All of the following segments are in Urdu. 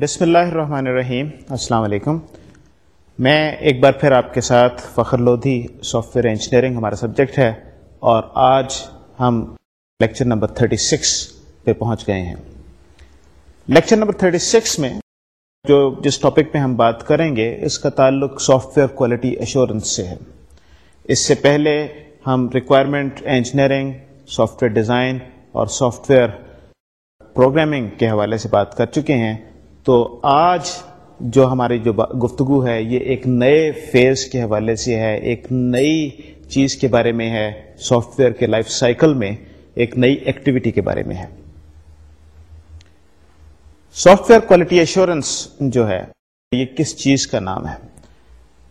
بسم اللہ الرحمن الرحیم۔ السلام علیکم۔ میں ایک بار پھر آپ کے ساتھ Fakhar Lodhi software engineering ہمارا سبجیکٹ ہے اور آج ہم لیکچر نمبر 36 پہ پہنچ گئے ہیں۔ لیکچر نمبر 36 میں جو جس ٹاپک پہ ہم بات کریں گے، اس کا تعلق سافٹ ویئر کوالٹی ایشورنس سے ہے۔ اس سے پہلے ہم requirement engineering software design اور سافٹ ویئر پروگرامنگ کے حوالے سے بات کر چکے ہیں۔ تو آج جو ہماری جو گفتگو ہے، یہ ایک نئے فیز کے حوالے سے ہے، ایک نئی چیز کے بارے میں ہے سافٹ ویئر کے لائف سائیکل میں، ایک نئی ایکٹیویٹی کے بارے میں ہے۔ سافٹ ویئر کوالٹی ایشورنس جو ہے، یہ کس چیز کا نام ہے؟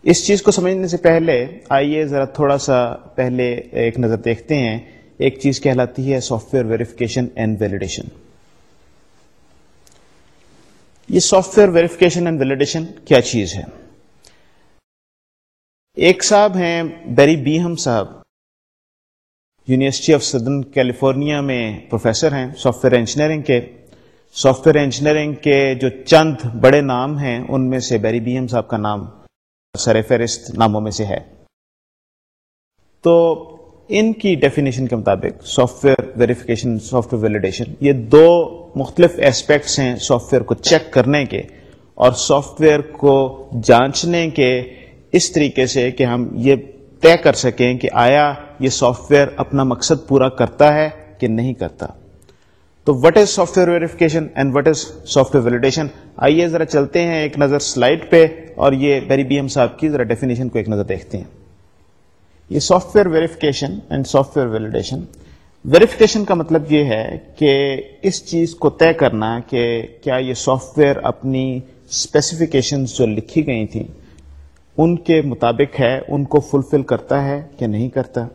اس چیز کو سمجھنے سے پہلے آئیے ذرا تھوڑا سا پہلے ایک نظر دیکھتے ہیں۔ ایک چیز کہلاتی ہے software verification and validation یہ software verification and validation کیا چیز ہے؟ ایک صاحب ہیں بیری بیہم صاحب یونیورسٹی آف سدرن کیلیفورنیا میں پروفیسر ہیں سافٹ ویئر انجینئرنگ کے۔ سافٹ ویئر انجینئرنگ کے جو چند بڑے نام ہیں، ان میں سے بیری بیہم صاحب کا نام سر فہرست ناموں میں سے ہے۔ تو ان کی ڈیفینیشن کے مطابق software verification software validation یہ دو مختلف ایسپیکٹس ہیں سافٹ ویئر کو چیک کرنے کے اور سافٹ ویئر کو جانچنے کے اس طریقے سے کہ ہم یہ طے کر سکیں کہ آیا یہ سافٹ ویئر اپنا مقصد پورا کرتا ہے کہ نہیں کرتا۔ تو what is software verification and what is software validation آئیے ذرا چلتے ہیں ایک نظر سلائڈ پہ اور یہ بیری بی ایم صاحب کی ذرا ڈیفینیشن کو ایک نظر دیکھتے ہیں۔ یہ software verification and software validation verification کا مطلب یہ ہے کہ اس چیز کو طے کرنا کہ کیا یہ سافٹ ویئر اپنی اسپیسیفکیشنز جو لکھی گئی تھیں، ان کے مطابق ہے، ان کو فلفل کرتا ہے کہ نہیں کرتا؟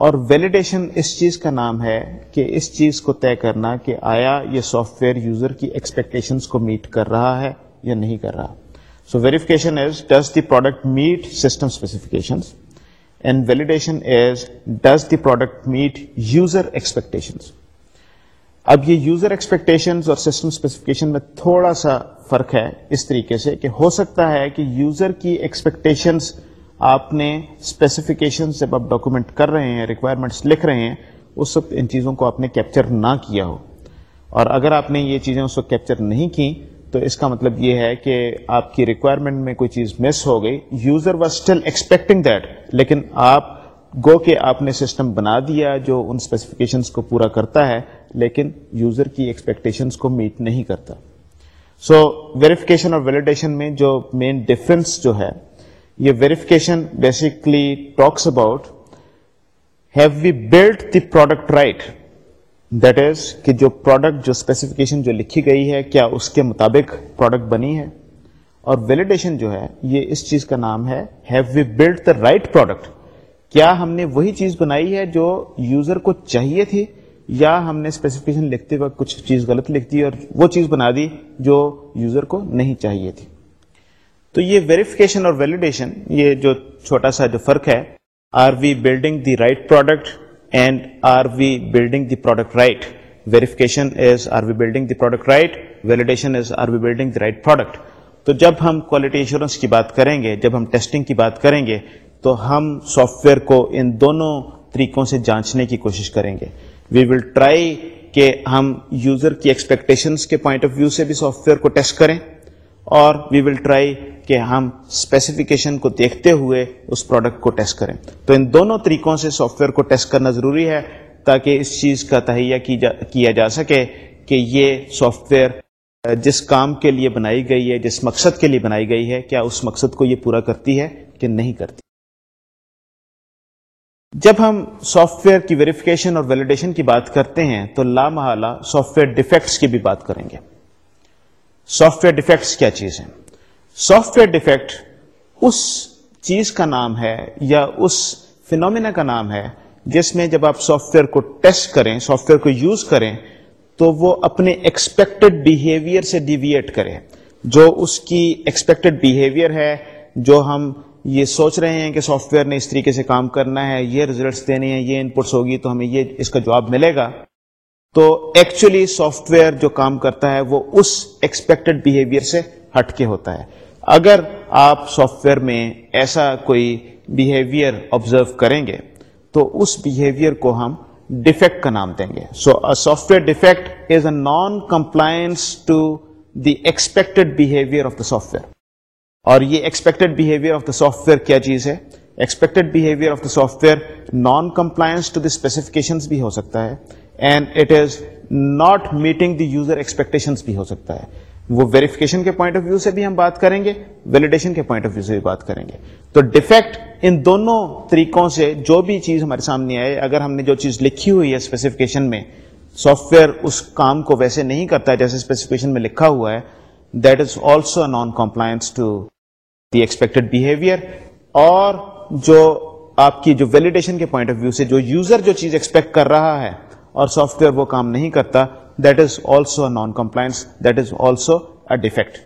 اور ویلیڈیشن اس چیز کا نام ہے کہ اس چیز کو طے کرنا کہ آیا یہ سافٹ ویئر یوزر کی ایکسپیکٹیشنس کو میٹ کر رہا ہے یا نہیں کر رہا؟ So verification is does the product meet system specifications and validation is does the product meet user expectation اب یہ یوزر ایکسپیکٹیشن اور سسٹم اسپیسیفکیشن میں تھوڑا سا فرق ہے اس طریقے سے کہ ہو سکتا ہے کہ یوزر کی ایکسپیکٹیشنس آپ نے اسپیسیفکیشن جب آپ ڈاکومنٹ کر رہے ہیں ریکوائرمنٹس لکھ رہے ہیں، اس وقت ان چیزوں کو آپ نے کیپچر نہ کیا ہو۔ اور اگر آپ نے یہ چیزیں اس وقت کیپچر نہیں کی تو اس کا مطلب یہ ہے کہ آپ کی ریکوائرمنٹ میں کوئی چیز مس ہو گئی user was still expecting that لیکن آپ گو کہ آپ نے سسٹم بنا دیا جو ان اسپیسیفکیشنس کو پورا کرتا ہے، لیکن یوزر کی ایکسپیکٹیشنس کو میٹ نہیں کرتا۔ سو ویریفیکیشن اور ویلیڈیشن میں جو مین ڈفرنس جو ہے، یہ verification basically talks about have we build the product right that is کہ جو پروڈکٹ جو اسپیسیفکیشن جو لکھی گئی ہے، کیا اس کے مطابق پروڈکٹ بنی ہے؟ اور ویلیڈیشن جو ہے، یہ اس چیز کا نام ہے have we build the right product کیا ہم نے وہی چیز بنائی ہے جو یوزر کو چاہیے تھی؟ یا ہم نے اسپیسیفکیشن لکھتے وقت کچھ چیز غلط لکھ دی اور وہ چیز بنا دی جو یوزر کو نہیں چاہیے تھی؟ تو یہ ویریفیکیشن اور ویلیڈیشن یہ جو چھوٹا سا جو فرق ہے are we building the right product and are we building the product right verification is are we building the product right validation is are we building the right product تو جب ہم کوالٹی انشورنس کی بات کریں گے، جب ہم ٹیسٹنگ کی بات کریں گے، تو ہم سافٹ ویئر کو ان دونوں طریقوں سے جانچنے کی کوشش کریں گے۔ وی ول ٹرائی کہ ہم یوزر کی ایکسپیکٹیشنس کے پوائنٹ آف ویو سے بھی سافٹ ویئر کو ٹیسٹ کریں۔ اور وی ول ٹرائی کہ ہم اسپیسیفکیشن کو دیکھتے ہوئے اس پروڈکٹ کو ٹیسٹ کریں۔ تو ان دونوں طریقوں سے سافٹ ویئر کو ٹیسٹ کرنا ضروری ہے تاکہ اس چیز کا تہیا کیا جا سکے کہ یہ سافٹ ویئر جس کام کے لیے بنائی گئی ہے، جس مقصد کے لیے بنائی گئی ہے، کیا اس مقصد کو یہ پورا کرتی ہے کہ نہیں کرتی۔ جب ہم سافٹ ویئر کی ویریفیکیشن اور ویلیڈیشن کی بات کرتے ہیں تو لامحالہ سافٹ ویئر ڈیفیکٹس کی بھی بات کریں گے۔ سافٹ ویئر ڈیفیکٹس کیا چیز ہیں؟ سافٹ ویئر ڈیفیکٹ اس چیز کا نام ہے یا اس فینومینا کا نام ہے جس میں جب آپ سافٹ ویئر کو ٹیسٹ کریں سافٹ ویئر کو یوز کریں، تو وہ اپنے ایکسپیکٹڈ بہیویئر سے ڈیویٹ کرے۔ جو اس کی ایکسپیکٹڈ بہیویئر ہے، جو ہم یہ سوچ رہے ہیں کہ سافٹ ویئر نے اس طریقے سے کام کرنا ہے، یہ ریزلٹس دینے ہیں، یہ انپٹس ہوگی، تو ہمیں یہ اس کا جواب ملے گا۔ تو ایکچولی سافٹ ویئر جو کام کرتا ہے وہ اس ایکسپیکٹڈ بہیویئر سے ہٹ کے ہوتا ہے۔ اگر آپ سافٹ ویئر میں ایسا کوئی بہیویئر آبزرو کریں گے، تو اس بہیویئر کو ہم ڈیفیکٹ کا نام دیں گے۔ So software defect is a non compliance to the expected behaviour of the software اور یہ expected behaviour of the software کیا چیز ہے؟ Expected behaviour of the software non compliance to the specification بھی ہو سکتا ہے۔ And it is not meeting the user expectation بھی ہو سکتا ہے۔ وہ ویریفیکیشن کے پوائنٹ آف ویو سے بھی ہم بات کریں گے ویلیڈیشن کے پوائنٹ آف ویو سے بھی بات کریں گے۔ تو ڈیفیکٹ ان دونوں طریقوں سے جو بھی چیز ہمارے سامنے آئے، اگر ہم نے جو چیز لکھی ہوئی ہے اسپیسیفکیشن میں سافٹ ویئر اس کام کو ویسے نہیں کرتا ہے جیسے اسپیسیفکیشن میں لکھا ہوا ہے that is also non compliance to the expected behaviour اور جو آپ کی جو ویلیڈیشن کے پوائنٹ آف ویو سے جو یوزر جو چیز ایکسپیکٹ کر رہا ہے اور سافٹ ویئر وہ کام نہیں کرتا that is also non compliance that is also a defect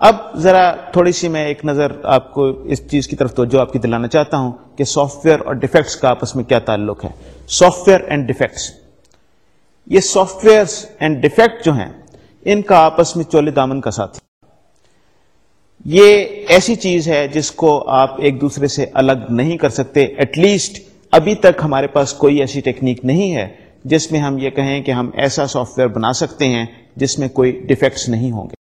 اب ذرا تھوڑی سی میں ایک نظر آپ کو اس چیز کی طرف توجہ آپ کی دلانا چاہتا ہوں کہ سافٹ ویئر اور ڈیفیکٹس کا آپس میں کیا تعلق ہے۔ سافٹ ویئر اینڈ ڈیفیکٹس یہ سافٹ ویئر اینڈ ڈیفیکٹ جو ہیں، ان کا آپس میں چولے دامن کا ساتھ یہ ایسی چیز ہے جس کو آپ ایک دوسرے سے الگ نہیں کر سکتے ایٹ لیسٹ ابھی تک ہمارے پاس کوئی ایسی ٹیکنیک نہیں ہے جس میں ہم یہ کہیں کہ ہم ایسا سافٹ ویئر بنا سکتے ہیں جس میں کوئی ڈیفیکٹس نہیں ہوں گے۔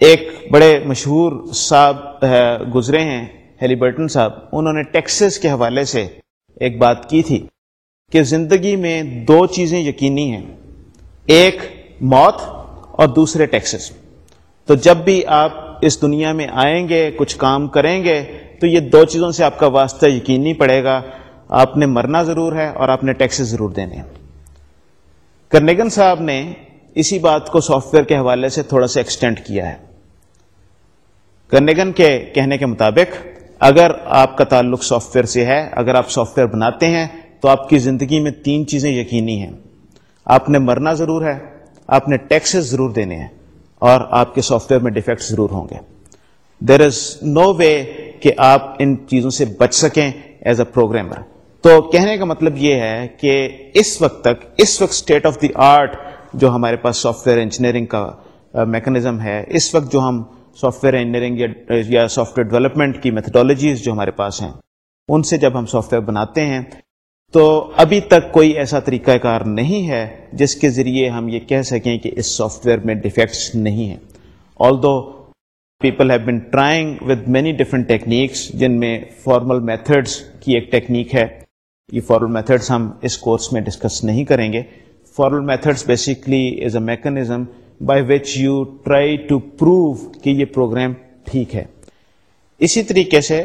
ایک بڑے مشہور صاحب گزرے ہیں ہیلی برٹن صاحب۔ انہوں نے ٹیکسس کے حوالے سے ایک بات کی تھی کہ زندگی میں دو چیزیں یقینی ہیں، ایک موت اور دوسرے ٹیکسس۔ تو جب بھی آپ اس دنیا میں آئیں گے، کچھ کام کریں گے تو یہ دو چیزوں سے آپ کا واسطہ یقینی پڑے گا۔ آپ نے مرنا ضرور ہے اور آپ نے ٹیکسز ضرور دینے ہیں۔ کرنیگن صاحب نے اسی بات کو سافٹ ویئر کے حوالے سے تھوڑا سا ایکسٹینڈ کیا ہے۔ کرنیگن کے کہنے کے مطابق، اگر آپ کا تعلق سافٹ ویئر سے ہے، اگر آپ سافٹ ویئر بناتے ہیں، تو آپ کی زندگی میں تین چیزیں یقینی ہیں۔ آپ نے مرنا ضرور ہے، آپ نے ٹیکسز ضرور دینے ہیں اور آپ کے سافٹ ویئر میں ڈیفیکٹ ضرور ہوں گے۔ دیر از نو وے کہ آپ ان چیزوں سے بچ سکیں ایز اے پروگرامر تو کہنے کا مطلب یہ ہے کہ اس وقت تک، اس وقت اسٹیٹ آف دی آرٹ جو ہمارے پاس سافٹ ویئر انجینئرنگ کا uh, میکنزم ہے، اس وقت جو ہم سافٹ ویئر انجینئرنگ یا سافٹ ویئر ڈیولپمنٹ کی میتھڈالوجیز جو ہمارے پاس ہیں، ان سے جب ہم سافٹ ویئر بناتے ہیں، تو ابھی تک کوئی ایسا طریقہ کار نہیں ہے جس کے ذریعے ہم یہ کہہ سکیں کہ اس سافٹ ویئر میں ڈیفیکٹس نہیں ہیں. Although people have been trying with many different techniques جن میں فارمل میتھڈس کی ایک ٹیکنیک ہے۔ یہ فارمل میتھڈس ہم اس کورس میں ڈسکس نہیں کریں گے۔ Formal methods basically is a mechanism by which you try to prove کہ یہ پروگرام ٹھیک ہے۔ اسی طریقے سے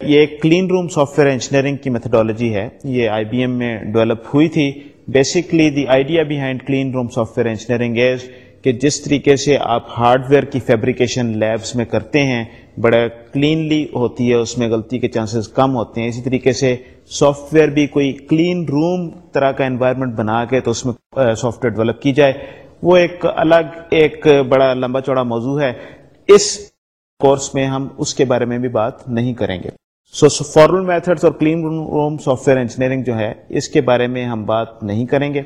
یہ clean room software engineering کی میتھڈالوجی ہے۔ یہ آئی بی ایم میں ڈیولپ ہوئی تھی۔ Basically the idea behind clean room software engineering is کہ جس طریقے سے آپ ہارڈ ویئر کی فیبریکیشن لیبس میں کرتے ہیں، بڑا کلینلی ہوتی ہے، اس میں غلطی کے چانسز کم ہوتے ہیں۔ اسی طریقے سے سافٹ ویئر بھی کوئی کلین روم طرح کا انوائرمنٹ بنا کے تو اس میں سافٹ ویئر ڈیولپ کی جائے۔ وہ ایک الگ، ایک بڑا لمبا چوڑا موضوع ہے۔ اس کورس میں ہم اس کے بارے میں بھی بات نہیں کریں گے۔ سو فارمل میتھڈس اور clean room software engineering جو ہے، اس کے بارے میں ہم بات نہیں کریں گے۔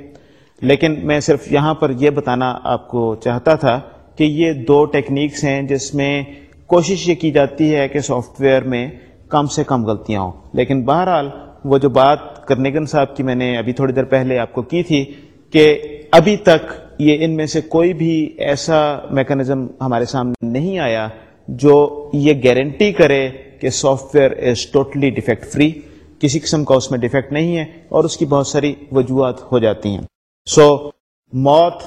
لیکن میں صرف یہاں پر یہ بتانا آپ کو چاہتا تھا کہ یہ دو ٹیکنیکس ہیں جس میں کوشش یہ کی جاتی ہے کہ سافٹ ویئر میں کم سے کم غلطیاں ہوں۔ لیکن بہرحال وہ جو بات کرنیگن صاحب کی میں نے ابھی تھوڑی دیر پہلے آپ کو کی تھی کہ ابھی تک یہ ان میں سے کوئی بھی ایسا میکنزم ہمارے سامنے نہیں آیا جو یہ گارنٹی کرے کہ software is totally defect free. کسی قسم کا اس میں ڈیفیکٹ نہیں ہے اور اس کی بہت ساری وجوہات ہو جاتی ہیں۔ سو موت،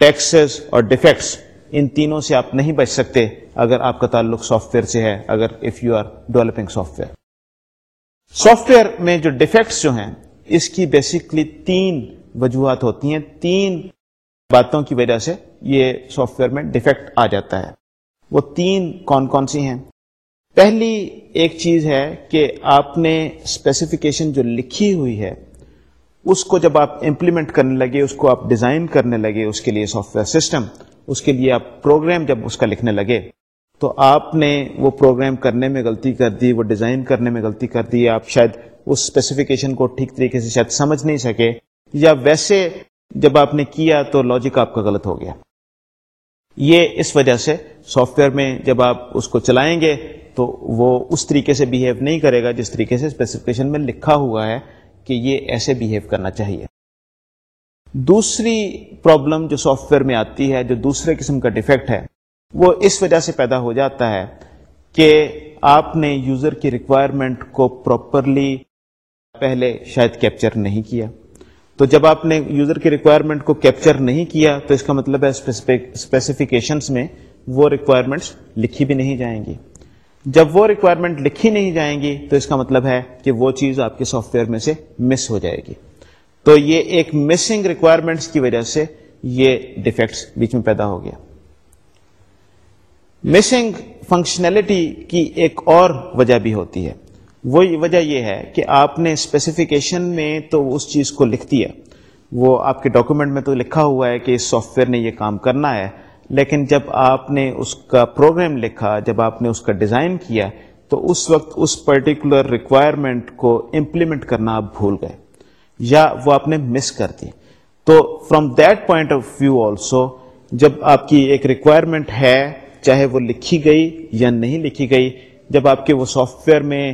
ٹیکسز اور ڈیفیکٹس، ان تینوں سے آپ نہیں بچ سکتے اگر آپ کا تعلق سافٹ ویئر سے ہے، اگر if you are developing software software میں جو ڈیفیکٹس جو ہیں، اس کی بیسکلی تین وجوہات ہوتی ہیں، تین باتوں کی وجہ سے یہ سافٹ ویئر میں ڈیفیکٹ آ جاتا ہے۔ وہ تین کون کون سی ہیں؟ پہلی ایک چیز ہے کہ آپ نے اسپیسیفکیشن جو لکھی ہوئی ہے اس کو جب آپ امپلیمنٹ کرنے لگے، اس کو آپ ڈیزائن کرنے لگے، اس کے لیے سافٹ ویئر سسٹم اس کے لیے آپ پروگرام جب اس کا لکھنے لگے، تو آپ نے وہ پروگرام کرنے میں غلطی کر دی، وہ ڈیزائن کرنے میں غلطی کر دی، آپ شاید اس اسپیسیفکیشن کو ٹھیک طریقے سے شاید سمجھ نہیں سکے، یا ویسے جب آپ نے کیا تو لاجک آپ کا غلط ہو گیا۔ یہ اس وجہ سے سافٹ ویئر میں جب آپ اس کو چلائیں گے تو وہ اس طریقے سے بہیو نہیں کرے گا جس طریقے سے اسپیسیفکیشن میں لکھا ہوا ہے۔ کہ یہ ایسے بہیو کرنا چاہیے۔ دوسری پرابلم جو سافٹ ویئر میں آتی ہے، جو دوسرے قسم کا ڈیفیکٹ ہے، وہ اس وجہ سے پیدا ہو جاتا ہے کہ آپ نے یوزر کی ریکوائرمنٹ کو پراپرلی پہلے شاید کیپچر نہیں کیا۔ تو جب آپ نے یوزر کی ریکوائرمنٹ کو کیپچر نہیں کیا، تو اس کا مطلب ہے اسپیسیفکیشنس میں وہ ریکوائرمنٹس لکھی بھی نہیں جائیں گی۔ جب وہ ریکوائرمنٹ لکھی نہیں جائیں گی تو اس کا مطلب ہے کہ وہ چیز آپ کے سافٹ ویئر میں سے مس ہو جائے گی۔ تو یہ ایک مسنگ ریکوائرمنٹس کی وجہ سے یہ ڈیفیکٹس بیچ میں پیدا ہو گیا۔ مسنگ فنکشنلٹی کی ایک اور وجہ بھی ہوتی ہے۔ وہ وجہ یہ ہے کہ آپ نے اسپیسیفکیشن میں تو اس چیز کو لکھ دیا وہ آپ کے ڈاکومنٹ میں تو لکھا ہوا ہے کہ اس سافٹ ویئر نے یہ کام کرنا ہے۔ لیکن جب آپ نے اس کا پروگرام لکھا، جب آپ نے اس کا ڈیزائن کیا، تو اس وقت اس پرٹیکولر ریکوائرمنٹ کو امپلیمنٹ کرنا آپ بھول گئے، یا وہ آپ نے مس کر دی۔ تو from that point of view also جب آپ کی ایک ریکوائرمنٹ ہے، چاہے وہ لکھی گئی یا نہیں لکھی گئی، جب آپ کے وہ سافٹ ویئر میں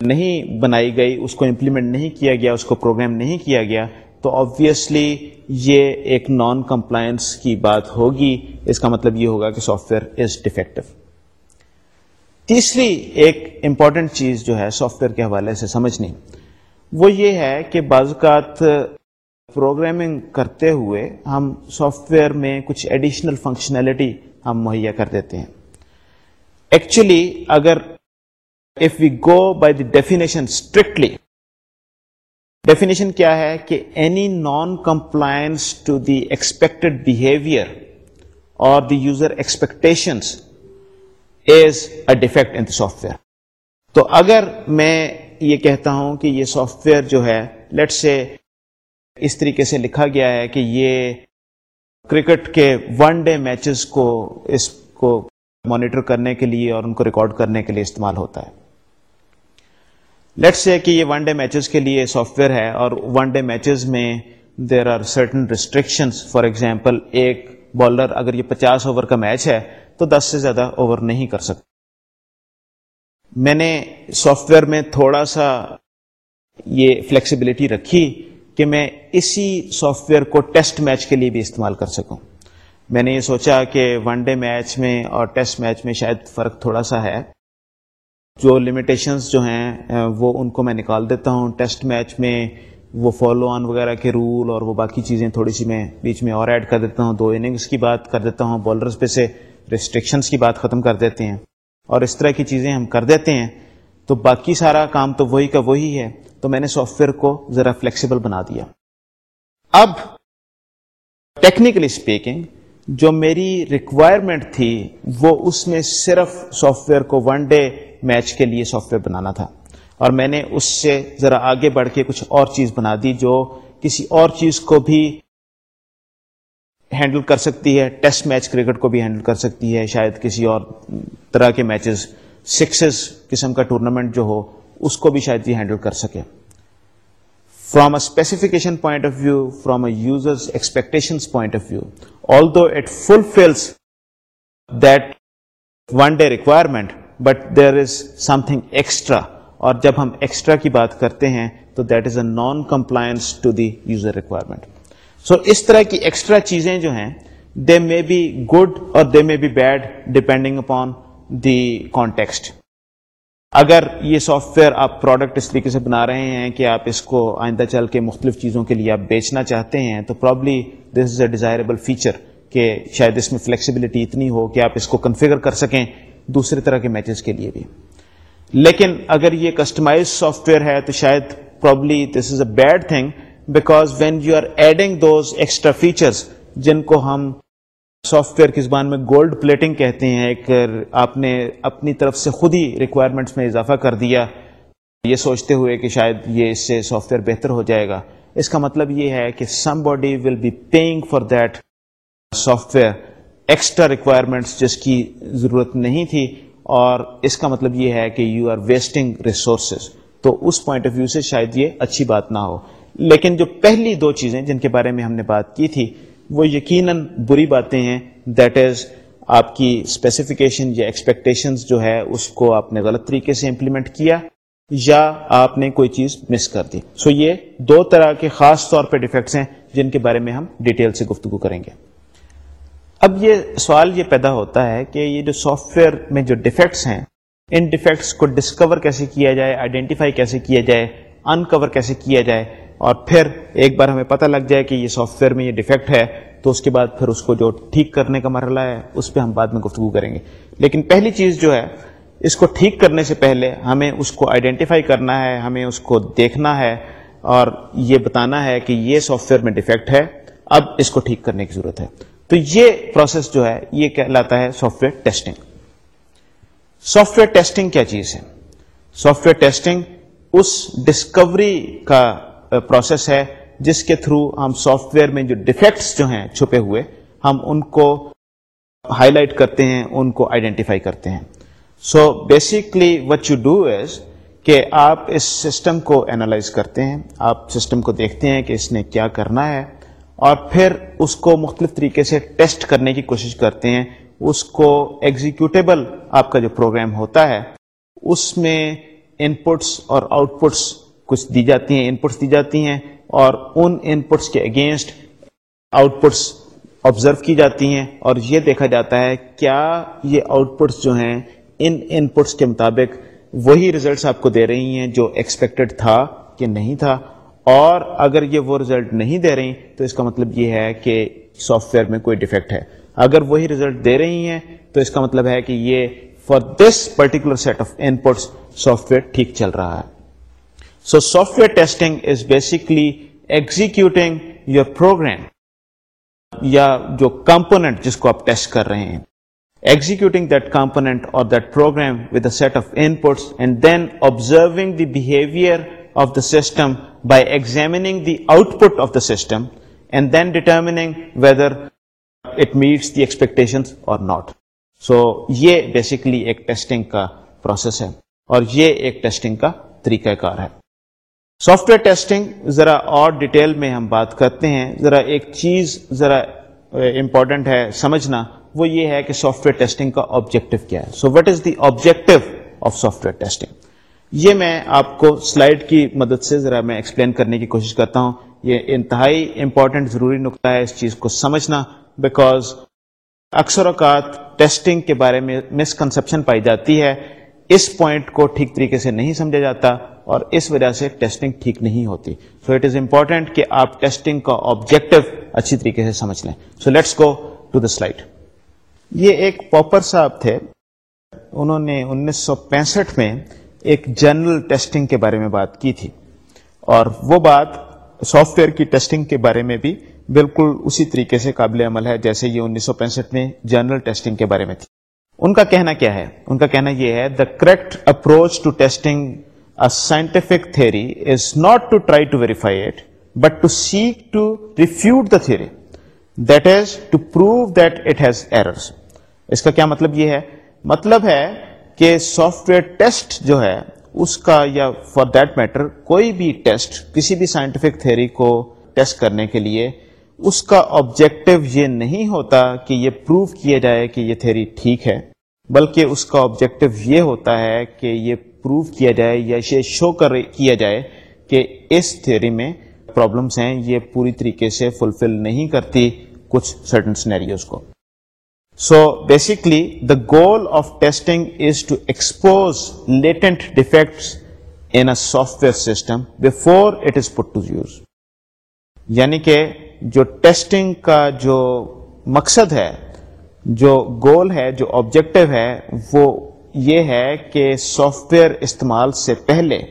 نہیں بنائی گئی، اس کو امپلیمنٹ نہیں کیا گیا، اس کو پروگرام نہیں کیا گیا تو آبویسلی یہ ایک نان کمپلائنس کی بات ہوگی۔ اس کا مطلب یہ ہوگا کہ سافٹ ویئر از ڈیفیکٹو تیسری ایک امپورٹنٹ چیز جو ہے سافٹ ویئر کے حوالے سے سمجھنی، وہ یہ ہے کہ بعض اوقات پروگرامنگ کرتے ہوئے ہم سافٹ ویئر میں کچھ ایڈیشنل فنکشنلٹی ہم مہیا کر دیتے ہیں۔ ایکچولی اگر if we go by the definition strictly definition کیا ہے کہ any non compliance to the expected behaviour اور the user expectation is a defect in software تو اگر میں یہ کہتا ہوں کہ یہ سافٹ ویئر جو ہے لیٹ سے اس طریقے سے لکھا گیا ہے کہ یہ کرکٹ کے ون ڈے میچز کو اس کو مانیٹر کرنے کے لیے اور ان کو ریکارڈ کرنے کے لیے استعمال ہوتا ہے۔ لیٹ سے کہ یہ ون ڈے میچز کے لیے سافٹ ویئر ہے اور ون ڈے میچز میں there are certain restriction for example ایک بالر اگر یہ پچاس اوور کا میچ ہے تو دس سے زیادہ اوور نہیں کر سکتا۔ میں نے سافٹ ویئر میں تھوڑا سا یہ فلیکسیبلٹی رکھی کہ میں اسی سافٹ ویئر کو ٹیسٹ میچ کے لیے بھی استعمال کر سکوں۔ میں نے یہ سوچا کہ ون ڈے میچ میں اور ٹیسٹ میچ میں شاید فرق تھوڑا سا ہے۔ جو لمیٹیشنز جو ہیں وہ ان کو میں نکال دیتا ہوں ٹیسٹ میچ میں، وہ فالو آن وغیرہ کے رول اور وہ باقی چیزیں تھوڑی سی میں بیچ میں اور ایڈ کر دیتا ہوں، دو اننگس کی بات کر دیتا ہوں بالرز پہ سے ریسٹرکشنس کی بات ختم کر دیتے ہیں۔ اور اس طرح کی چیزیں ہم کر دیتے ہیں۔ تو باقی سارا کام تو وہی کا وہی ہے۔ تو میں نے سافٹ ویئر کو ذرا فلیکسیبل بنا دیا۔ اب ٹیکنیکلی اسپیکنگ جو میری ریکوائرمنٹ تھی، وہ اس میں صرف سافٹ ویئر کو ون ڈے میچ کے لیے سافٹ ویئر بنانا تھا۔ اور میں نے اس سے ذرا آگے بڑھ کے کچھ اور چیز بنا دی جو کسی اور چیز کو بھی ہینڈل کر سکتی ہے ٹیسٹ میچ کرکٹ کو بھی ہینڈل کر سکتی ہے، شاید کسی اور طرح کے میچز سکسز قسم کا ٹورنامنٹ جو ہو، اس کو بھی شاید یہ ہینڈل کر سکے۔ From a specification point of view from a user expectation point of view although it fulfils that one day requirement but there is something extra اور جب ہم ایکسٹرا کی بات کرتے ہیں تو that is a non compliance to the user requirement so اس طرح کی ایکسٹرا چیزیں جو ہیں دے مے بی گڈ اور they may be bad depending upon the context اگر یہ سافٹ ویئر آپ پروڈکٹ اس طریقے سے بنا رہے ہیں کہ آپ اس کو آئندہ چل کے مختلف چیزوں کے لیے آپ بیچنا چاہتے ہیں، تو probably this is a desirable feature کہ شاید اس میں فلیکسیبلٹی اتنی ہو کہ آپ اس کو کنفیگر کر سکیں دوسرے طرح کے میچز کے لیے بھی۔ لیکن اگر یہ کسٹمائز سافٹ ویئر ہے تو شاید probably this is a bad thing because when you are adding those extra features جن کو ہم سافٹ ویئر کی زبان میں گولڈ پلیٹنگ کہتے ہیں، ایک آپ نے اپنی طرف سے خود ہی ریکوائرمنٹس میں اضافہ کر دیا، یہ سوچتے ہوئے کہ شاید یہ اس سے سافٹ ویئر بہتر ہو جائے گا۔ اس کا مطلب یہ ہے کہ somebody will be paying for that software extra requirements جس کی ضرورت نہیں تھی اور اس کا مطلب یہ ہے کہ یو آر ویسٹنگ ریسورسز تو اس پوائنٹ آف ویو سے شاید یہ اچھی بات نہ ہو. لیکن جو پہلی دو چیزیں جن کے بارے میں ہم نے بات کی تھی، وہ یقیناً بری باتیں ہیں. دیٹ از آپ کی اسپیسیفکیشن یا ایکسپیکٹیشن جو ہے، اس کو آپ نے غلط طریقے سے امپلیمنٹ کیا یا آپ نے کوئی چیز مس کر دی. سو so یہ دو طرح کے خاص طور پہ ڈیفیکٹس ہیں جن کے بارے میں ہم ڈیٹیل سے گفتگو کریں گے. اب یہ سوال یہ پیدا ہوتا ہے کہ یہ جو سافٹ ویئر میں جو ڈیفیکٹس ہیں، ان ڈیفیکٹس کو ڈسکور کیسے کیا جائے آئیڈینٹیفائی کیسے کیا جائے انکور کیسے کیا جائے، اور پھر ایک بار ہمیں پتہ لگ جائے کہ یہ سافٹ ویئر میں یہ ڈیفیکٹ ہے، تو اس کے بعد پھر اس کو جو ٹھیک کرنے کا مرحلہ ہے، اس پہ ہم بعد میں گفتگو کریں گے۔ لیکن پہلی چیز جو ہے، اس کو ٹھیک کرنے سے پہلے ہمیں اس کو آئیڈینٹیفائی کرنا ہے، ہمیں اس کو دیکھنا ہے، اور یہ بتانا ہے کہ یہ سافٹ ویئر میں ڈیفیکٹ ہے، اب اس کو ٹھیک کرنے کی ضرورت ہے۔ تو یہ پروسیس جو ہے، یہ کہلاتا ہے software testing software testing کیا چیز ہے؟ سافٹ ویئر ٹیسٹنگ اس ڈسکوری کا پروسیس ہے جس کے تھرو ہم سافٹ ویئر میں جو ڈیفیکٹس جو ہیں چھپے ہوئے، ہم ان کو ہائی لائٹ کرتے ہیں، ان کو آئیڈینٹیفائی کرتے ہیں. So basically what you do is کہ آپ اس سسٹم کو اینالائز کرتے ہیں، آپ سسٹم کو دیکھتے ہیں کہ اس نے کیا کرنا ہے اور پھر اس کو مختلف طریقے سے ٹیسٹ کرنے کی کوشش کرتے ہیں۔ اس کو ایگزیکیوٹیبل آپ کا جو پروگرام ہوتا ہے، اس میں ان پٹس اور آؤٹ پٹس کچھ دی جاتی ہیں ان پٹس دی جاتی ہیں اور ان ان پٹس کے اگینسٹ آؤٹ پٹس آبزرو کی جاتی ہیں۔ اور یہ دیکھا جاتا ہے کیا یہ آؤٹ پٹس جو ہیں، ان ان پٹس کے مطابق وہی ریزلٹس آپ کو دے رہی ہیں جو ایکسپیکٹڈ تھا کہ نہیں تھا۔ اور اگر یہ وہ ریزلٹ نہیں دے رہی تو اس کا مطلب یہ ہے کہ سافٹ ویئر میں کوئی ڈیفیکٹ ہے۔ اگر وہی ریزلٹ دے رہی ہیں تو اس کا مطلب ہے کہ یہ for this particular set of inputs software ٹھیک چل رہا ہے۔ So software testing is basically executing your program یا جو کمپونیٹ جس کو آپ ٹیسٹ کر رہے ہیں۔ Executing that component or that program with a set of inputs and then observing the behavior of the system by examining the output of the system and then determining whether it meets the expectations or not. So یہ بیسکلی ایک ٹیسٹنگ کا پروسیس ہے اور یہ ایک ٹیسٹنگ کا طریقہ کار ہے سافٹ ویئر ٹیسٹنگ ذرا اور ڈیٹیل میں ہم بات کرتے ہیں ذرا ایک چیز ذرا امپورٹنٹ ہے سمجھنا وہ یہ ہے کہ سافٹ ویئر ٹیسٹنگ کا آبجیکٹو کیا ہے so what is the objective of software testing یہ میں آپ کو سلائڈ کی مدد سے ذرا میں ایکسپلین کرنے کی کوشش کرتا ہوں۔ یہ انتہائی امپورٹنٹ، ضروری نقطہ ہے اس چیز کو سمجھنا بیکاز اکثر اوقات ٹیسٹنگ کے بارے میں مسکنسپشن پائی جاتی ہے۔ اس پوائنٹ کو ٹھیک طریقے سے نہیں سمجھا جاتا اور اس وجہ سے ٹیسٹنگ ٹھیک نہیں ہوتی۔ سو اٹ از امپورٹینٹ کہ آپ ٹیسٹنگ کا آبجیکٹو اچھی طریقے سے سمجھ لیں۔ So let's go to the slide یہ ایک پاپر صاحب تھے۔ انہوں نے انیس سو پینسٹھ میں ایک جنرل ٹیسٹنگ کے بارے میں بات کی تھی اور وہ بات سافٹ ویئر کی ٹیسٹنگ کے بارے میں بھی بالکل اسی طریقے سے قابل عمل ہے جیسے یہ انیس سو پینسٹھ میں جنرل ٹیسٹنگ کے بارے میں تھی۔ ان کا کہنا کیا ہے؟ ان کا کہنا یہ ہے the correct approach to testing scientific theory is not to try to verify it but to seek to refute the theory that is to prove that it has errors اس کا کیا مطلب یہ ہے؟ مطلب ہے کہ سافٹ ویئر ٹیسٹ جو ہے، اس کا یا فار دیٹ میٹر کوئی بھی ٹیسٹ کسی بھی سائنٹیفک تھیری کو ٹیسٹ کرنے کے لیے، اس کا آبجیکٹو یہ نہیں ہوتا کہ یہ پروو کیا جائے کہ یہ تھیری ٹھیک ہے، بلکہ اس کا آبجیکٹو یہ ہوتا ہے کہ یہ پروو کیا جائے یا اسے شو کر، کیا جائے کہ اس تھیری میں پرابلمس ہیں، یہ پوری طریقے سے فلفل نہیں کرتی کچھ سرٹن سنیریوز کو۔ So basically the goal of testing is to expose latent defects in a software system before it is put to use یعنی کہ جو ٹیسٹنگ کا جو مقصد ہے جو گول ہے جو آبجیکٹو ہے وہ یہ ہے کہ سافٹ ویئر استعمال سے پہلے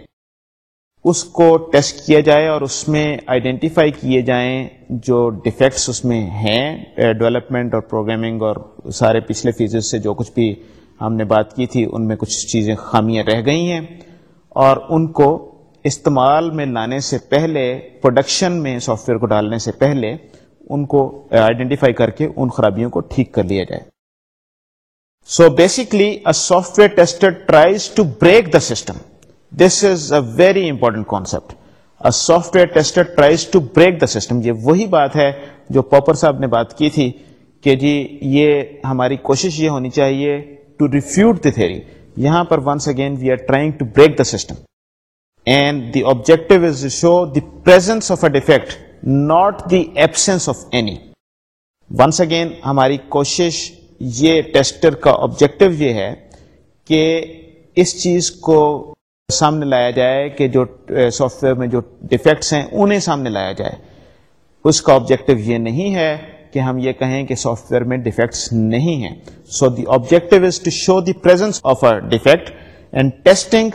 اس کو ٹیسٹ کیا جائے اور اس میں آئیڈینٹیفائی کیے جائیں جو ڈیفیکٹس اس میں ہیں ڈیولپمنٹ اور پروگرامنگ اور سارے پچھلے فیزز سے جو کچھ بھی ہم نے بات کی تھی، ان میں کچھ چیزیں خامیاں رہ گئی ہیں۔ اور ان کو استعمال میں لانے سے پہلے پروڈکشن میں سافٹ ویئر کو ڈالنے سے پہلے، ان کو آئیڈینٹیفائی کر کے ان خرابیوں کو ٹھیک کر لیا جائے۔ So basically software tester tries to break the system this is a very important concept software tester tries to break the system یہ وہی بات ہے جو پاپر صاحب نے بات کی تھی کہ جی یہ ہماری کوشش یہ ہونی چاہیے ٹو ریفیوٹ دی تھیری یہاں پر once again we are trying to break the system and the objective is show the presence of a defect not the absence of any once again ہماری کوشش یہ ٹیسٹر کا آبجیکٹو یہ ہے کہ اس چیز کو سامنے لایا جائے کہ جو سافٹ ویئر میں جو ڈیفیکٹس ہیں، انہیں سامنے لایا جائے۔ اس کا آبجیکٹو یہ نہیں ہے کہ ہم یہ کہیں کہ سافٹ ویئر میں ڈیفیکٹس نہیں ہیں۔ So the objective is to show the presence of a defect and testing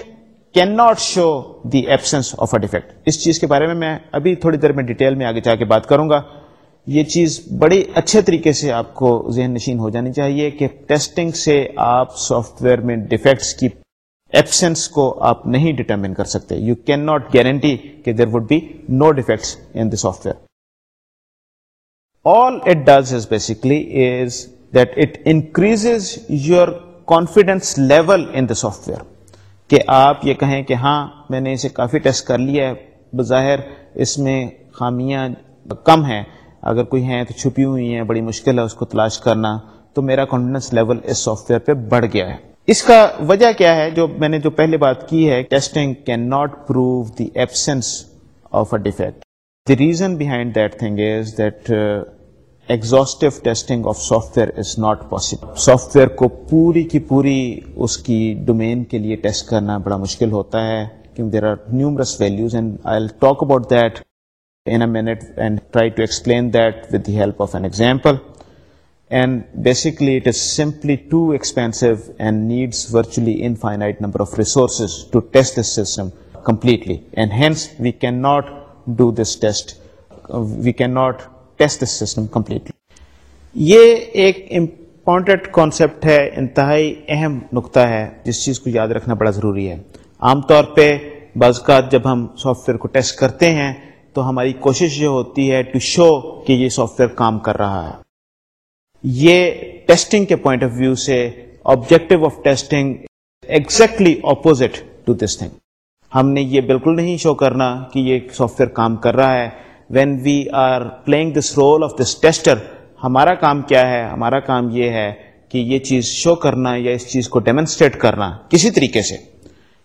cannot show the absence of a defect اس چیز کے بارے میں میں ابھی تھوڑی دیر میں ڈیٹیل میں آگے جا کے بات کروں گا۔ یہ چیز بڑی اچھے طریقے سے آپ کو ذہن نشین ہو جانی چاہیے کہ ٹیسٹنگ سے آپ سافٹ ویئر میں ڈیفیکٹس کی ایبسنس کو آپ نہیں ڈٹرمن کر سکتے. یو کین ناٹ گارنٹی کہ there would be no defects in the software all it does is basically is that it increase your confidence level in the software کہ آپ یہ کہیں کہ ہاں میں نے اسے کافی ٹیسٹ کر لیا ہے. بظاہر اس میں خامیاں کم ہیں. اگر کوئی ہیں تو چھپی ہوئی ہیں، بڑی مشکل ہے اس کو تلاش کرنا. تو میرا کانفیڈینس لیول اس سافٹ ویئر پہ بڑھ گیا ہے. اس کا وجہ کیا ہے؟ جو میں نے جو پہلے بات کی ہے testing cannot prove the absence of a defect the reason behind that thing is that exhaustive testing of software is not possible software کو پوری کی پوری اس کی ڈومین کے لیے ٹیسٹ کرنا بڑا مشکل ہوتا ہے، کیونکہ there are numerous values and I talk about that in a minute and try to explain that with the help of an example. And basically it is simply too expensive and needs virtually infinite number of resources to test this system completely. And hence we cannot do this test. We cannot test this system completely. یہ ایک امپورٹنٹ کانسیپٹ ہے انتہائی اہم نقطہ ہے جس چیز کو یاد رکھنا بڑا ضروری ہے عام طور پہ بعض اوقات جب ہم سافٹ ویئر کو ٹیسٹ کرتے ہیں تو ہماری کوشش یہ ہوتی ہے ٹو شو کہ یہ سافٹ ویئر کام کر رہا ہے یہ ٹیسٹنگ کے پوائنٹ آف ویو سے objective of testing exactly opposite to this thing ہم نے یہ بالکل نہیں شو کرنا کہ یہ سافٹ ویئر کام کر رہا ہے۔ When we are playing this role of this tester ہمارا کام کیا ہے؟ ہمارا کام یہ ہے کہ یہ چیز شو کرنا یا اس چیز کو ڈیمونسٹریٹ کرنا کسی طریقے سے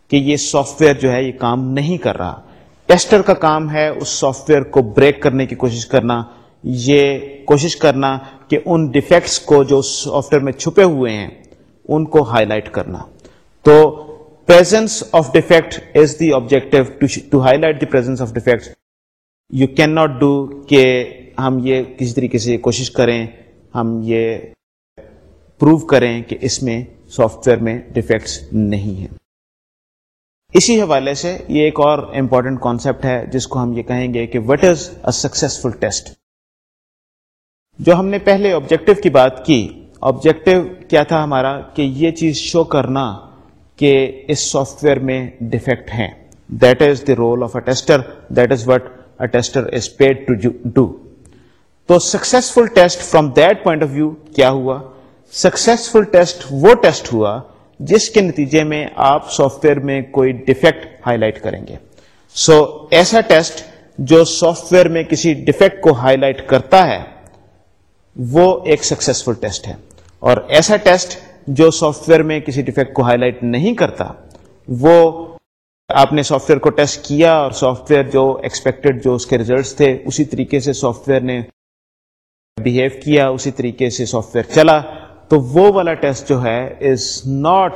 کہ یہ سافٹ ویئر جو ہے یہ کام نہیں کر رہا۔ ٹیسٹر کا کام ہے اس سافٹ ویئر کو بریک کرنے کی کوشش کرنا۔ یہ کوشش کرنا کہ ان ڈیفیکٹس کو جو سافٹ ویئر میں چھپے ہوئے ہیں، ان کو ہائی لائٹ کرنا۔ تو presence of defect is the objective to highlight the presence of defect you cannot do کہ ہم یہ کسی طریقے سے کوشش کریں، ہم یہ پروو کریں کہ اس میں سافٹ ویئر میں ڈیفیکٹس نہیں ہیں۔ اسی حوالے سے یہ ایک اور امپورٹنٹ کانسیپٹ ہے، جس کو ہم یہ کہیں گے کہ what is a successful test جو ہم نے پہلے آبجیکٹو کی بات کی. آبجیکٹو کیا تھا ہمارا؟ کہ یہ چیز شو کرنا کہ اس سافٹ ویئر میں ڈیفیکٹ ہیں. That is the role of a tester that is what a tester is paid to do تو successful test from that point of view کیا ہوا؟ سکسیسفل ٹیسٹ وہ ٹیسٹ ہوا جس کے نتیجے میں آپ سافٹ ویئر میں کوئی ڈیفیکٹ ہائی لائٹ کریں گے. سو so, ایسا ٹیسٹ جو سافٹ ویئر میں کسی ڈیفیکٹ کو ہائی لائٹ کرتا ہے وہ ایک سکسیسفل ٹیسٹ ہے۔ اور ایسا ٹیسٹ جو سافٹ ویئر میں کسی ڈیفیکٹ کو ہائی لائٹ نہیں کرتا، وہ آپ نے سافٹ ویئر کو ٹیسٹ کیا اور سافٹ ویئر جو ایکسپیکٹڈ جو اس کے ریزلٹس تھے، اسی طریقے سے سافٹ ویئر نے بہیو کیا، اسی طریقے سے سافٹ ویئر چلا۔ تو وہ والا ٹیسٹ جو ہے is not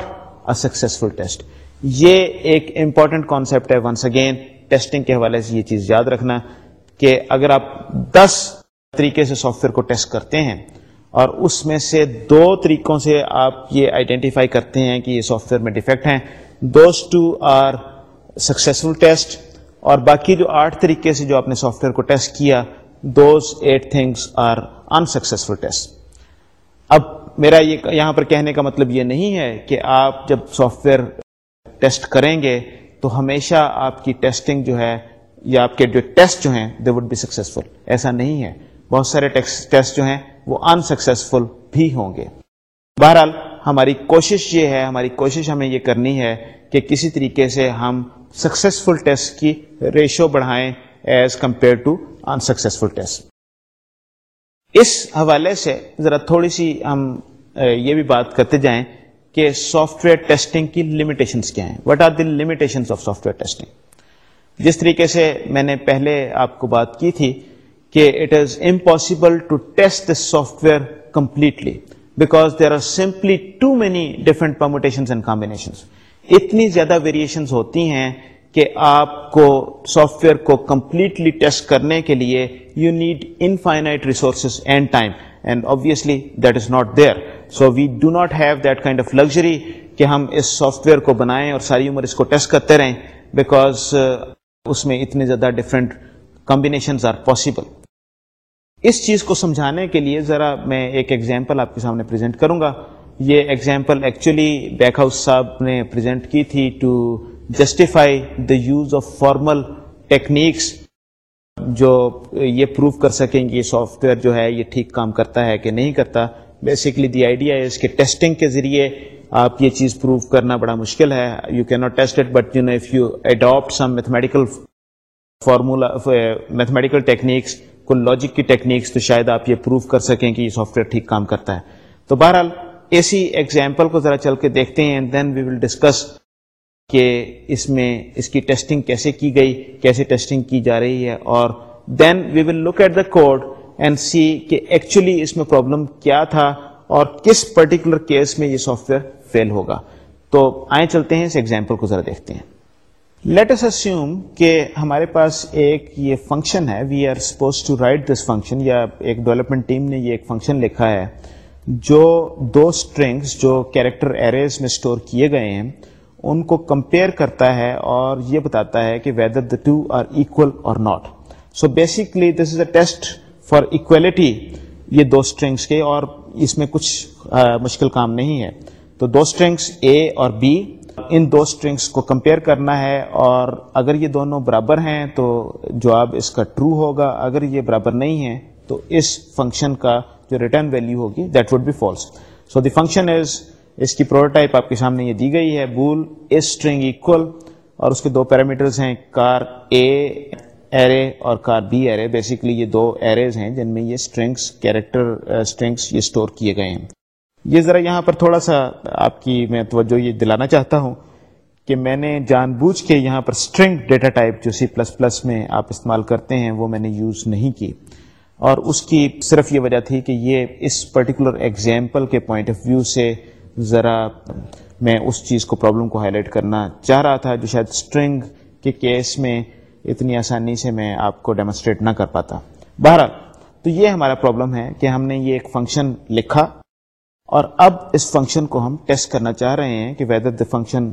a successful test یہ ایک امپورٹنٹ کانسیپٹ ہے۔ ونس اگین ٹیسٹنگ کے حوالے سے یہ چیز یاد رکھنا کہ اگر آپ دس طریقے سے سافٹ ویئر کو ٹیسٹ کرتے ہیں اور اس میں سے دو طریقوں سے آپ یہ آئیڈینٹیفائی کرتے ہیں کہ یہ سافٹ ویئر میں ڈیفیکٹ ہیں۔ Those two are successful test اور باقی جو آٹھ طریقے سے جو آپ نے سافٹ ویئر کو ٹیسٹ کیا those eight things are unsuccessful test اب میرا یہ یہاں پر کہنے کا مطلب یہ نہیں ہے کہ آپ جب سافٹ ویئر ٹیسٹ کریں گے تو ہمیشہ آپ کی ٹیسٹنگ جو ہے یا آپ کے جو ٹیسٹ جو ہیں دے وڈ بی سکسیزفل ایسا نہیں ہے۔ بہت سارے ٹیسٹ جو ہیں وہ انسکسیزفل بھی ہوں گے۔ بہرحال، ہماری کوشش یہ ہے، ہماری کوشش ہمیں یہ کرنی ہے کہ کسی طریقے سے ہم سکسیسفل ٹیسٹ کی ریشو بڑھائیں as compare to unsuccessful test اس حوالے سے ذرا تھوڑی سی ہم یہ بھی بات کرتے جائیں کہ سافٹ ویئر ٹیسٹنگ کی لمیٹیشنس کیا ہیں۔ What are the limitation of software testing جس طریقے سے میں نے پہلے آپ کو بات کی تھی کہ it is impossible to test this software completely because there are simply too many different permutation and combination اتنی زیادہ ویریشنز ہوتی ہیں کہ آپ کو سافٹ ویئر کو کمپلیٹلی ٹیسٹ کرنے کے لیے you need infinite resources and time and obviously that is not there so we do not have that kind of luxury کہ ہم اس سافٹ ویئر کو بنائیں اور ساری عمر اس کو ٹیسٹ کرتے رہیں بیکاز uh, اس میں اتنے زیادہ ڈفرینٹ کمبینیشن آر پاسبل اس چیز کو سمجھانے کے لیے ذرا میں ایک ایگزامپل آپ کے سامنے پریزنٹ کروں گا۔ یہ ایگزامپل ایکچولی بیک ہاؤس صاحب نے پریزنٹ کی تھی to justify the use of formal techniques جو یہ پروو کر سکیں کہ یہ سافٹ ویئر جو ہے یہ ٹھیک کام کرتا ہے کہ نہیں کرتا۔ بیسکلی دی آئیڈیا از کہ ٹیسٹنگ کے ذریعے آپ یہ چیز پروو کرنا بڑا مشکل ہے۔ You can not test it but you know if you adapt some mathematical formula mathematical techniques کو لاجک کی ٹیکنیکس تو شاید آپ یہ پروو کر سکیں کہ یہ سافٹ ویئر ٹھیک کام کرتا ہے۔ تو بہرحال ایسی ایگزامپل کو ذرا چل کے دیکھتے ہیں دین وی ول ڈسکس کہ اس میں اس کی ٹیسٹنگ کیسے کی گئی، کیسے ٹیسٹنگ کی جا رہی ہے اور then we will look at the code and see کہ ایکچولی اس میں پرابلم کیا تھا اور کس پرٹیکولر کیس میں یہ سافٹ ویئر فیل ہوگا۔ تو آئیں چلتے ہیں اس ایگزامپل کو ذرا دیکھتے ہیں۔ لیٹس اسیوم کہ ہمارے پاس ایک یہ فنکشن ہے. We are supposed to write this function یا ایک ڈیولپمنٹ ٹیم نے یہ ایک فنکشن لکھا ہے جو دو اسٹرنگس جو کیریکٹر ایریز میں اسٹور کیے گئے ہیں، ان کو کمپیئر کرتا ہے اور یہ بتاتا ہے کہ whether the two are equal or not so basically this is a test for equality یہ دو اسٹرنگس کے اور اس میں کچھ مشکل کام نہیں ہے۔ تو دو اسٹرنگس اے اور بی ان دو اسٹرنگس کو کمپیئر کرنا ہے اور اگر یہ دونوں برابر ہیں تو جواب اس کا ٹرو ہوگا۔ اگر یہ برابر نہیں ہے تو اس فنکشن کا جو ریٹرن ویلو ہوگی that would be false so the function is اس کی پروٹوٹائپ آپ کے سامنے یہ دی گئی ہے بول اسٹرنگ اکول اور اس کے دو پیرامیٹرز ہیں کار اے ایرے اور کار بی ایرے بیسکلی یہ دو ایریز ہیں جن میں یہ اسٹرنگس کیریکٹر اسٹرنگس یہ اسٹور کیے گئے ہیں۔ یہ ذرا یہاں پر تھوڑا سا آپ کی میں توجہ یہ دلانا چاہتا ہوں کہ میں نے جان بوجھ کے یہاں پر اسٹرنگ ڈیٹا ٹائپ جو سی پلس پلس میں آپ استعمال کرتے ہیں وہ میں نے یوز نہیں کی۔ اور اس کی صرف یہ وجہ تھی کہ یہ اس پرٹیکولر ایگزامپل کے پوائنٹ آف ویو سے ذرا میں اس چیز کو پرابلم کو ہائی لائٹ کرنا چاہ رہا تھا جو شاید اسٹرنگ کے کیس میں اتنی آسانی سے میں آپ کو ڈیمونسٹریٹ نہ کر پاتا۔ بہرحال، تو یہ ہمارا پرابلم ہے کہ ہم نے یہ ایک فنکشن لکھا۔ اور اب اس فنکشن کو ہم ٹیسٹ کرنا چاہ رہے ہیں کہ whether the function